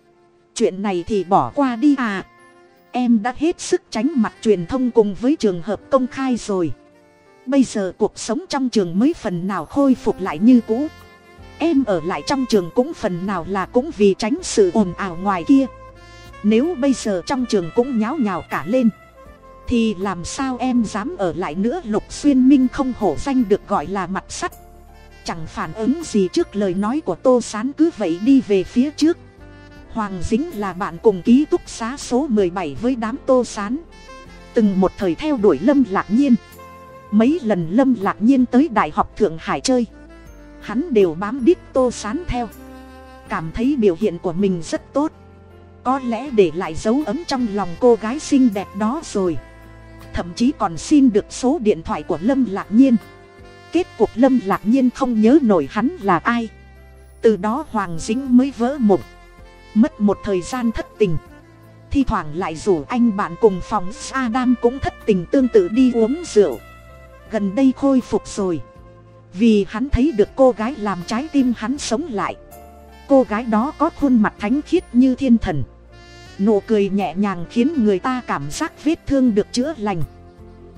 chuyện này thì bỏ qua đi à. Em đã hết sức tránh mặt truyền thông cùng với trường hợp công khai rồi bây giờ cuộc sống trong trường mới phần nào khôi phục lại như cũ. Em ở lại trong trường cũng phần nào là cũng vì tránh sự ồn ào ngoài kia. Nếu bây giờ trong trường cũng nháo nhào cả lên, thì làm sao em dám ở lại nữa? Lục xuyên minh không hổ danh được gọi là mặt sắt. Chẳng phản ứng gì trước lời nói của tô s á n cứ vậy đi về phía trước. Hoàng dính là bạn cùng ký túc xá số m ộ ư ơ i bảy với đám tô s á n từng một thời theo đuổi lâm lạc nhiên mấy lần lâm lạc nhiên tới đại học thượng hải chơi. Hắn đều bám đít tô s á n theo. Cảm thấy biểu hiện của mình rất tốt. Có lẽ để lại dấu ấm trong lòng cô gái xinh đẹp đó rồi. Thậm chí còn xin được số điện thoại của lâm lạc nhiên. Kết cuộc lâm lạc nhiên không nhớ nổi hắn là ai. Từ đó hoàng dính mới vỡ mộng. Mất một thời gian thất tình. Thi thoảng lại rủ anh bạn cùng phòng adam cũng thất tình tương tự đi uống rượu gần đây khôi phục rồi. Vì hắn thấy được cô gái làm trái tim hắn sống lại. Cô gái đó có khuôn mặt thánh khiết như thiên thần. Nụ cười nhẹ nhàng khiến người ta cảm giác vết thương được chữa lành.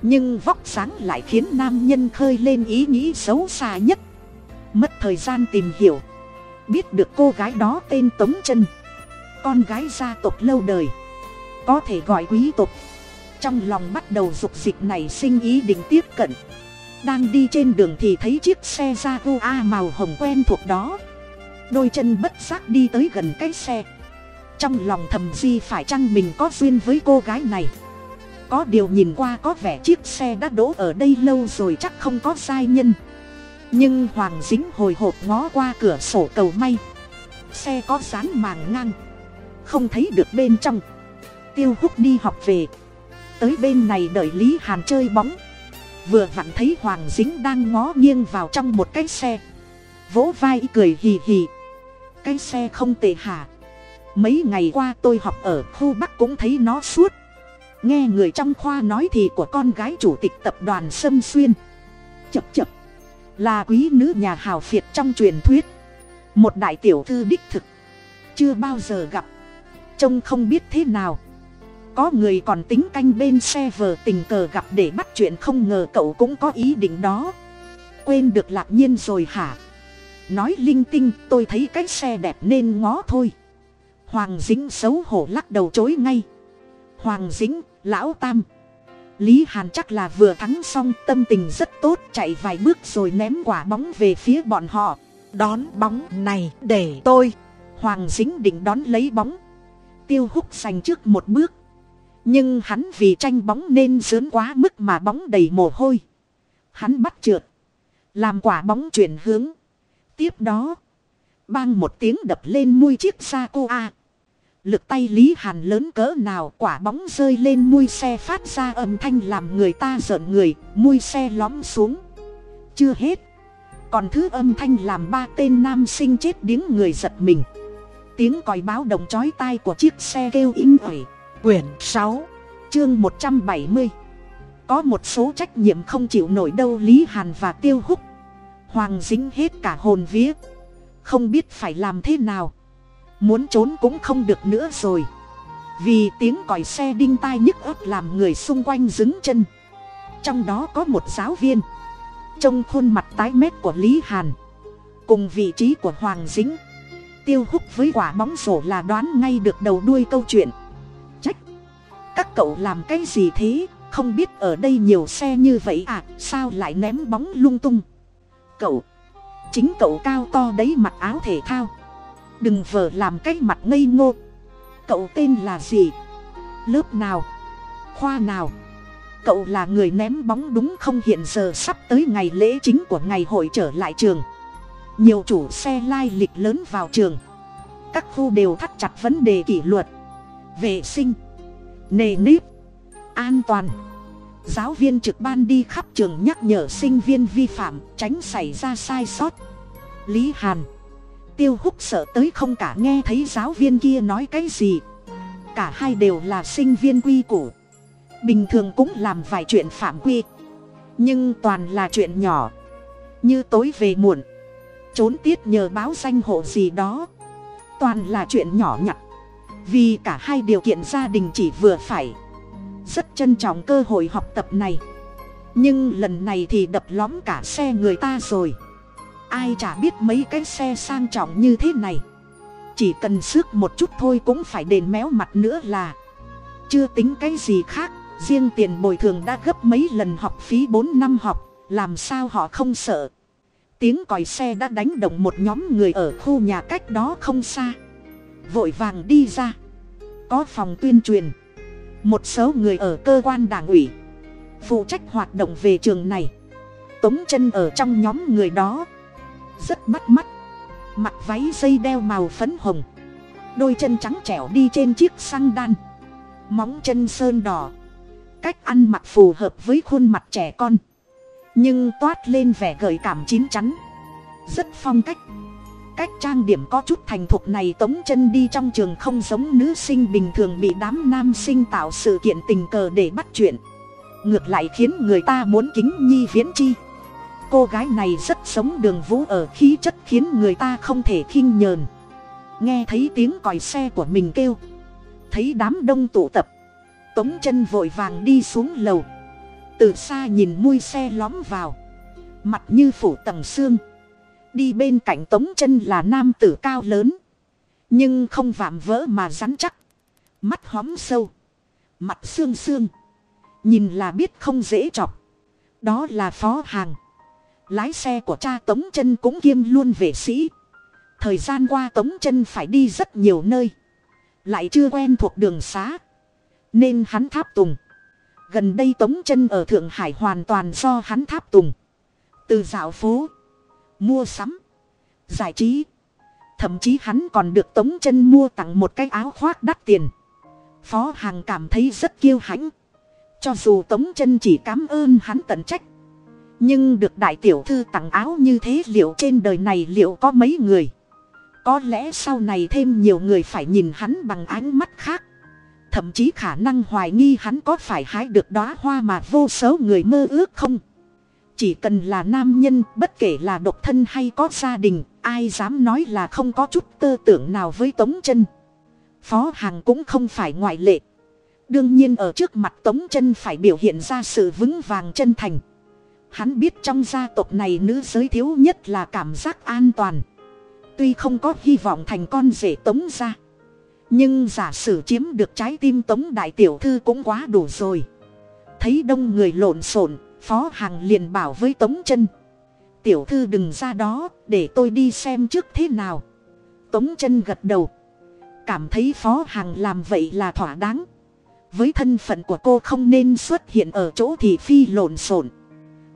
Nhưng vóc sáng lại khiến nam nhân khơi lên ý nghĩ xấu xa nhất. Mất thời gian tìm hiểu. Biết được cô gái đó tên tống chân. Con gái gia tộc lâu đời. Có thể gọi quý tộc trong lòng bắt đầu dục dịch này sinh ý định tiếp cận. Đang đi trên đường thì thấy chiếc xe ra a màu hồng quen thuộc đó. Đôi chân bất giác đi tới gần cái xe. Trong lòng thầm di phải chăng mình có duyên với cô gái này? Có điều nhìn qua có vẻ chiếc xe đã đỗ ở đây lâu rồi chắc không có sai nhân. Nhưng hoàng dính hồi hộp ngó qua cửa sổ cầu may. Xe có dán màng ngang. Không thấy được bên trong. Tiêu hút đi học về tới bên này đợi lý hàn chơi bóng. Vừa vặn thấy hoàng dính đang ngó nghiêng vào trong một cái xe. Vỗ vai cười hì hì. Cái xe không tệ hả? Mấy ngày qua tôi học ở khu bắc cũng thấy nó suốt. Nghe người trong khoa nói thì của con gái chủ tịch tập đoàn sâm xuyên. Chập chập. Là quý nữ nhà hào phiệt trong truyền thuyết. Một đại tiểu thư đích thực. Chưa bao giờ gặp. Trông không biết thế nào có người còn tính canh bên xe vờ tình cờ gặp để bắt chuyện không ngờ cậu cũng có ý định đó. Quên được lạc nhiên rồi hả? Nói linh tinh, tôi thấy cái xe đẹp nên ngó thôi. Hoàng dính xấu hổ lắc đầu chối ngay. Hoàng dính lão tam. Lý hàn chắc là vừa thắng xong, tâm tình rất tốt, chạy vài bước rồi ném quả bóng về phía bọn họ. Đón bóng này để tôi. Hoàng dính định đón lấy bóng. Tiêu húc giành trước một bước nhưng hắn vì tranh bóng nên dướn quá mức mà bóng đầy mồ hôi. Hắn bắt trượt, làm quả bóng chuyển hướng. Tiếp đó, bang một tiếng đập lên mui chiếc xa cô a lực tay lý hàn lớn cỡ nào quả bóng rơi lên mui xe phát ra âm thanh làm người ta rợn người mui xe lõm xuống. Chưa hết, còn thứ âm thanh làm ba tên nam sinh chết điếng người giật mình. Tiếng còi báo động chói tai của chiếc xe kêu inh ỏi quyển sáu, chương một trăm bảy mươi. Có một số trách nhiệm không chịu nổi đâu lý hàn và tiêu húc. Hoàng dính hết cả hồn vía. Không biết phải làm thế nào. Muốn trốn cũng không được nữa rồi. Vì tiếng còi xe đinh tai nhức ớt làm người xung quanh dứng chân. Trong đó có một giáo viên. Trông khuôn mặt tái mét của lý hàn. Cùng vị trí của hoàng dính. Tiêu húc với quả bóng rổ là đoán ngay được đầu đuôi câu chuyện các cậu làm cái gì thế? Không biết ở đây nhiều xe như vậy à? Sao lại ném bóng lung tung? Cậu, chính cậu cao to đấy mặc áo thể thao. Đừng vờ làm cái mặt ngây ngô. Cậu tên là gì? Lớp nào? Khoa nào? Cậu là người ném bóng đúng không? Hiện giờ sắp tới ngày lễ chính của ngày hội trở lại trường. Nhiều chủ xe lai lịch lớn vào trường. Các khu đều thắt chặt vấn đề kỷ luật. Vệ sinh nề nếp. An toàn. Giáo viên trực ban đi khắp trường nhắc nhở sinh viên vi phạm, tránh xảy ra sai sót. Lý hàn. Tiêu húc sợ tới không cả nghe thấy giáo viên kia nói cái gì. Cả hai đều là sinh viên quy củ. Bình thường cũng làm vài chuyện phạm quy. Nhưng toàn là chuyện nhỏ. Như tối về muộn. Trốn tiết nhờ báo danh hộ gì đó. Toàn là chuyện nhỏ nhặt vì cả hai điều kiện gia đình chỉ vừa phải. Rất trân trọng cơ hội học tập này. Nhưng lần này thì đập lõm cả xe người ta rồi. Ai chả biết mấy cái xe sang trọng như thế này. Chỉ cần xước một chút thôi cũng phải đền méo mặt nữa là. Chưa tính cái gì khác, riêng tiền bồi thường đã gấp mấy lần học phí bốn năm học, làm sao họ không sợ. Tiếng còi xe đã đánh động một nhóm người ở khu nhà cách đó không xa vội vàng đi ra. Có phòng tuyên truyền. Một số người ở cơ quan đảng ủy. Phụ trách hoạt động về trường này. Tống chân ở trong nhóm người đó. Rất bắt mắt. Mặc váy dây đeo màu phấn hồng. Đôi chân trắng trẻo đi trên chiếc xăng đan. Móng chân sơn đỏ. Cách ăn mặc phù hợp với khuôn mặt trẻ con. Nhưng toát lên vẻ gợi cảm chín chắn. Rất phong cách cách trang điểm có chút thành thục này tống chân đi trong trường không giống nữ sinh bình thường bị đám nam sinh tạo sự kiện tình cờ để bắt chuyện. Ngược lại khiến người ta muốn kính nhi viễn chi. Cô gái này rất giống đường vũ ở khí chất khiến người ta không thể khinh nhờn. Nghe thấy tiếng còi xe của mình kêu. Thấy đám đông tụ tập. Tống chân vội vàng đi xuống lầu. Từ xa nhìn mui xe lóm vào. Mặt như phủ tầng xương đi bên cạnh tống chân là nam tử cao lớn. Nhưng không vạm vỡ mà rắn chắc. Mắt hóm sâu. Mặt xương xương. Nhìn là biết không dễ chọc. Đó là phó hàng. Lái xe của cha tống chân cũng kiêm luôn vệ sĩ. Thời gian qua tống chân phải đi rất nhiều nơi. Lại chưa quen thuộc đường xá. Nên hắn tháp tùng. Gần đây tống chân ở thượng hải hoàn toàn do hắn tháp tùng. Từ dạo phố mua sắm, giải trí. Thậm chí hắn còn được tống chân mua tặng một cái áo khoác đắt tiền. Phó hàng cảm thấy rất kiêu hãnh. Cho dù tống chân chỉ cảm ơn hắn tận trách, nhưng được đại tiểu thư tặng áo như thế liệu trên đời này liệu có mấy người? Có lẽ sau này thêm nhiều người phải nhìn hắn bằng ánh mắt khác. Thậm chí khả năng hoài nghi hắn có phải hái được đóa hoa mà vô số người mơ ước không? Chỉ cần là nam nhân, bất kể là độc thân hay có gia đình, ai dám nói là không có chút tư tưởng nào với tống chân. Phó hằng cũng không phải ngoại lệ. Đương nhiên ở trước mặt tống chân phải biểu hiện ra sự vững vàng chân thành. Hắn biết trong gia tộc này nữ giới thiếu nhất là cảm giác an toàn. Tuy không có hy vọng thành con rể tống ra nhưng giả sử chiếm được trái tim tống đại tiểu thư cũng quá đủ rồi. Thấy đông người lộn xộn phó hàng liền bảo với tống chân. Tiểu thư đừng ra đó để tôi đi xem trước thế nào. Tống chân gật đầu. Cảm thấy phó hàng làm vậy là thỏa đáng. Với thân phận của cô không nên xuất hiện ở chỗ thị phi lộn xộn.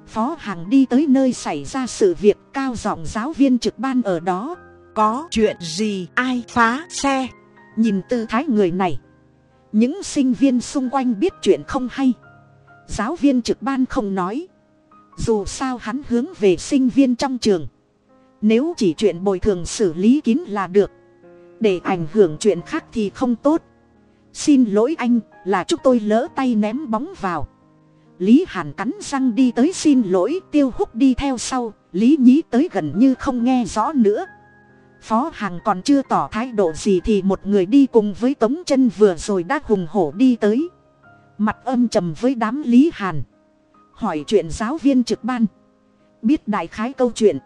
Phó hàng đi tới nơi xảy ra sự việc cao giọng giáo viên trực ban ở đó. Có chuyện gì? Ai phá xe? Nhìn tư thái người này. Những sinh viên xung quanh biết chuyện không hay giáo viên trực ban không nói. Dù sao hắn hướng về sinh viên trong trường. Nếu chỉ chuyện bồi thường xử lý kín là được. Để ảnh hưởng chuyện khác thì không tốt. Xin lỗi anh, là chúng tôi lỡ tay ném bóng vào. Lý hàn cắn răng đi tới xin lỗi, tiêu hút đi theo sau. Lý nhí tới gần như không nghe rõ nữa. Phó hằng còn chưa tỏ thái độ gì thì một người đi cùng với tống chân vừa rồi đã hùng hổ đi tới mặt âm trầm với đám lý hàn. Hỏi chuyện giáo viên trực ban. Biết đại khái câu chuyện.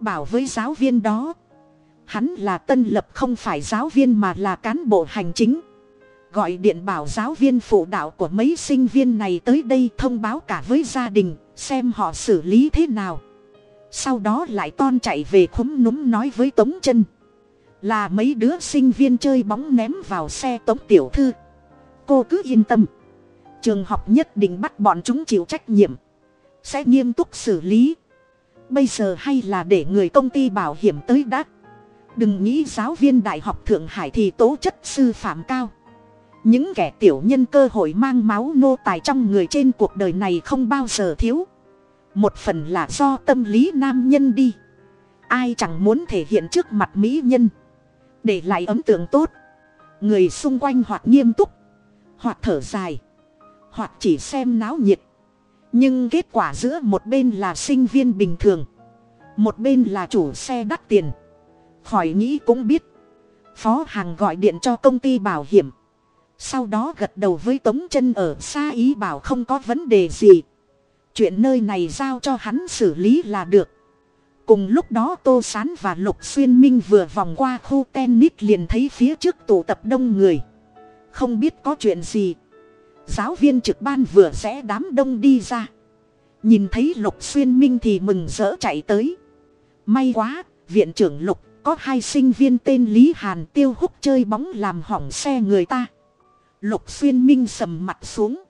Bảo với giáo viên đó. Hắn là tân lập không phải giáo viên mà là cán bộ hành chính. Gọi điện bảo giáo viên phụ đạo của mấy sinh viên này tới đây thông báo cả với gia đình, xem họ xử lý thế nào. Sau đó lại con chạy về khúm núm nói với tống chân. Là mấy đứa sinh viên chơi bóng ném vào xe tống tiểu thư. Cô cứ yên tâm trường học nhất định bắt bọn chúng chịu trách nhiệm. Sẽ nghiêm túc xử lý. Bây giờ hay là để người công ty bảo hiểm tới đã. Đừng nghĩ giáo viên đại học thượng hải thì tố chất sư phạm cao. Những kẻ tiểu nhân cơ hội mang máu nô tài trong người trên cuộc đời này không bao giờ thiếu. Một phần là do tâm lý nam nhân đi. Ai chẳng muốn thể hiện trước mặt mỹ nhân. Để lại ấn tượng tốt. Người xung quanh hoặc nghiêm túc. Hoặc thở dài hoặc chỉ xem náo nhiệt. Nhưng kết quả giữa một bên là sinh viên bình thường, một bên là chủ xe đắt tiền. Khỏi nghĩ cũng biết, phó hàng gọi điện cho công ty bảo hiểm. Sau đó gật đầu với tống chân ở xa ý bảo không có vấn đề gì. Chuyện nơi này giao cho hắn xử lý là được. Cùng lúc đó tô s á n và lục xuyên minh vừa vòng qua khu tennis liền thấy phía trước tụ tập đông người. Không biết có chuyện gì giáo viên trực ban vừa rẽ đám đông đi ra. Nhìn thấy lục xuyên minh thì mừng rỡ chạy tới. May quá, viện trưởng lục, có hai sinh viên tên lý hàn tiêu hút chơi bóng làm hỏng xe người ta. Lục xuyên minh sầm mặt xuống.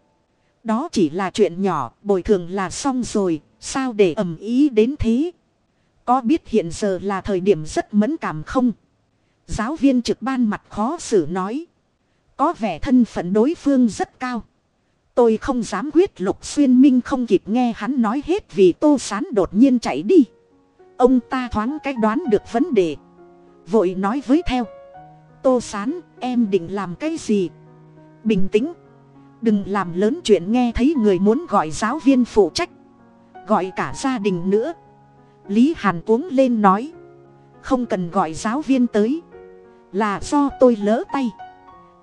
Đó chỉ là chuyện nhỏ, bồi thường là xong rồi, sao để ầm ý đến thế? Có biết hiện giờ là thời điểm rất mẫn cảm không? Giáo viên trực ban mặt khó xử nói có vẻ thân phận đối phương rất cao. Tôi không dám quyết lục xuyên minh không kịp nghe hắn nói hết vì tô sán đột nhiên chạy đi. Ông ta thoáng cái đoán được vấn đề. Vội nói với theo. Tô sán, em định làm cái gì? Bình tĩnh. Đừng làm lớn chuyện nghe thấy người muốn gọi giáo viên phụ trách. Gọi cả gia đình nữa. Lý hàn cuống lên nói. Không cần gọi giáo viên tới. Là do tôi lỡ tay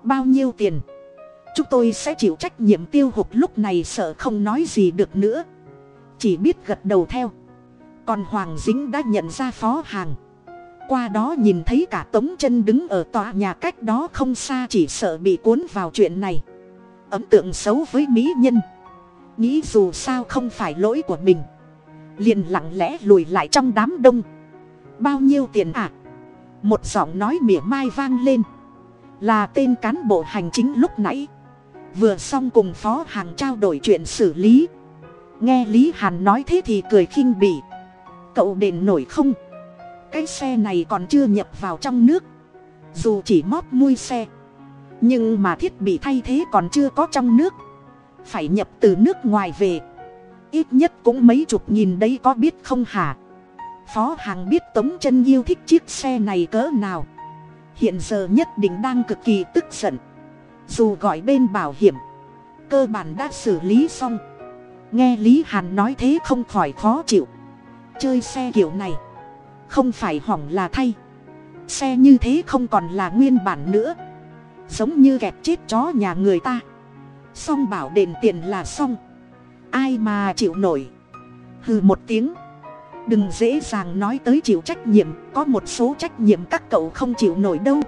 bao nhiêu tiền. Chúng tôi sẽ chịu trách nhiệm tiêu hụt lúc này sợ không nói gì được nữa. Chỉ biết gật đầu theo. Còn hoàng dính đã nhận ra phó hàng. Qua đó nhìn thấy cả tống chân đứng ở tòa nhà cách đó không xa chỉ sợ bị cuốn vào chuyện này. Ấn tượng xấu với mỹ nhân. Nghĩ dù sao không phải lỗi của mình. Liền lặng lẽ lùi lại trong đám đông. Bao nhiêu tiền ạ? À? một giọng nói mỉa mai vang lên là tên cán bộ hành chính lúc nãy. Vừa xong cùng phó hàng trao đổi chuyện xử lý. Nghe lý hàn nói thế thì cười khinh bỉ. Cậu đền nổi không? Cái xe này còn chưa nhập vào trong nước. Dù chỉ móp mui xe. Nhưng mà thiết bị thay thế còn chưa có trong nước. Phải nhập từ nước ngoài về. Ít nhất cũng mấy chục nghìn đấy có biết không hả? Phó hàng biết tống chân yêu thích chiếc xe này cỡ nào? Hiện giờ nhất định đang cực kỳ tức giận. Dù gọi bên bảo hiểm, cơ bản đã xử lý xong. Nghe lý hàn nói thế không khỏi khó chịu. Chơi xe kiểu này, không phải hỏng là thay. Xe như thế không còn là nguyên bản nữa. Giống như kẹp chết chó nhà người ta. Xong bảo đền tiền là xong. Ai mà chịu nổi? Hừ một tiếng đừng dễ dàng nói tới chịu trách nhiệm, có một số trách nhiệm các cậu không chịu nổi đâu.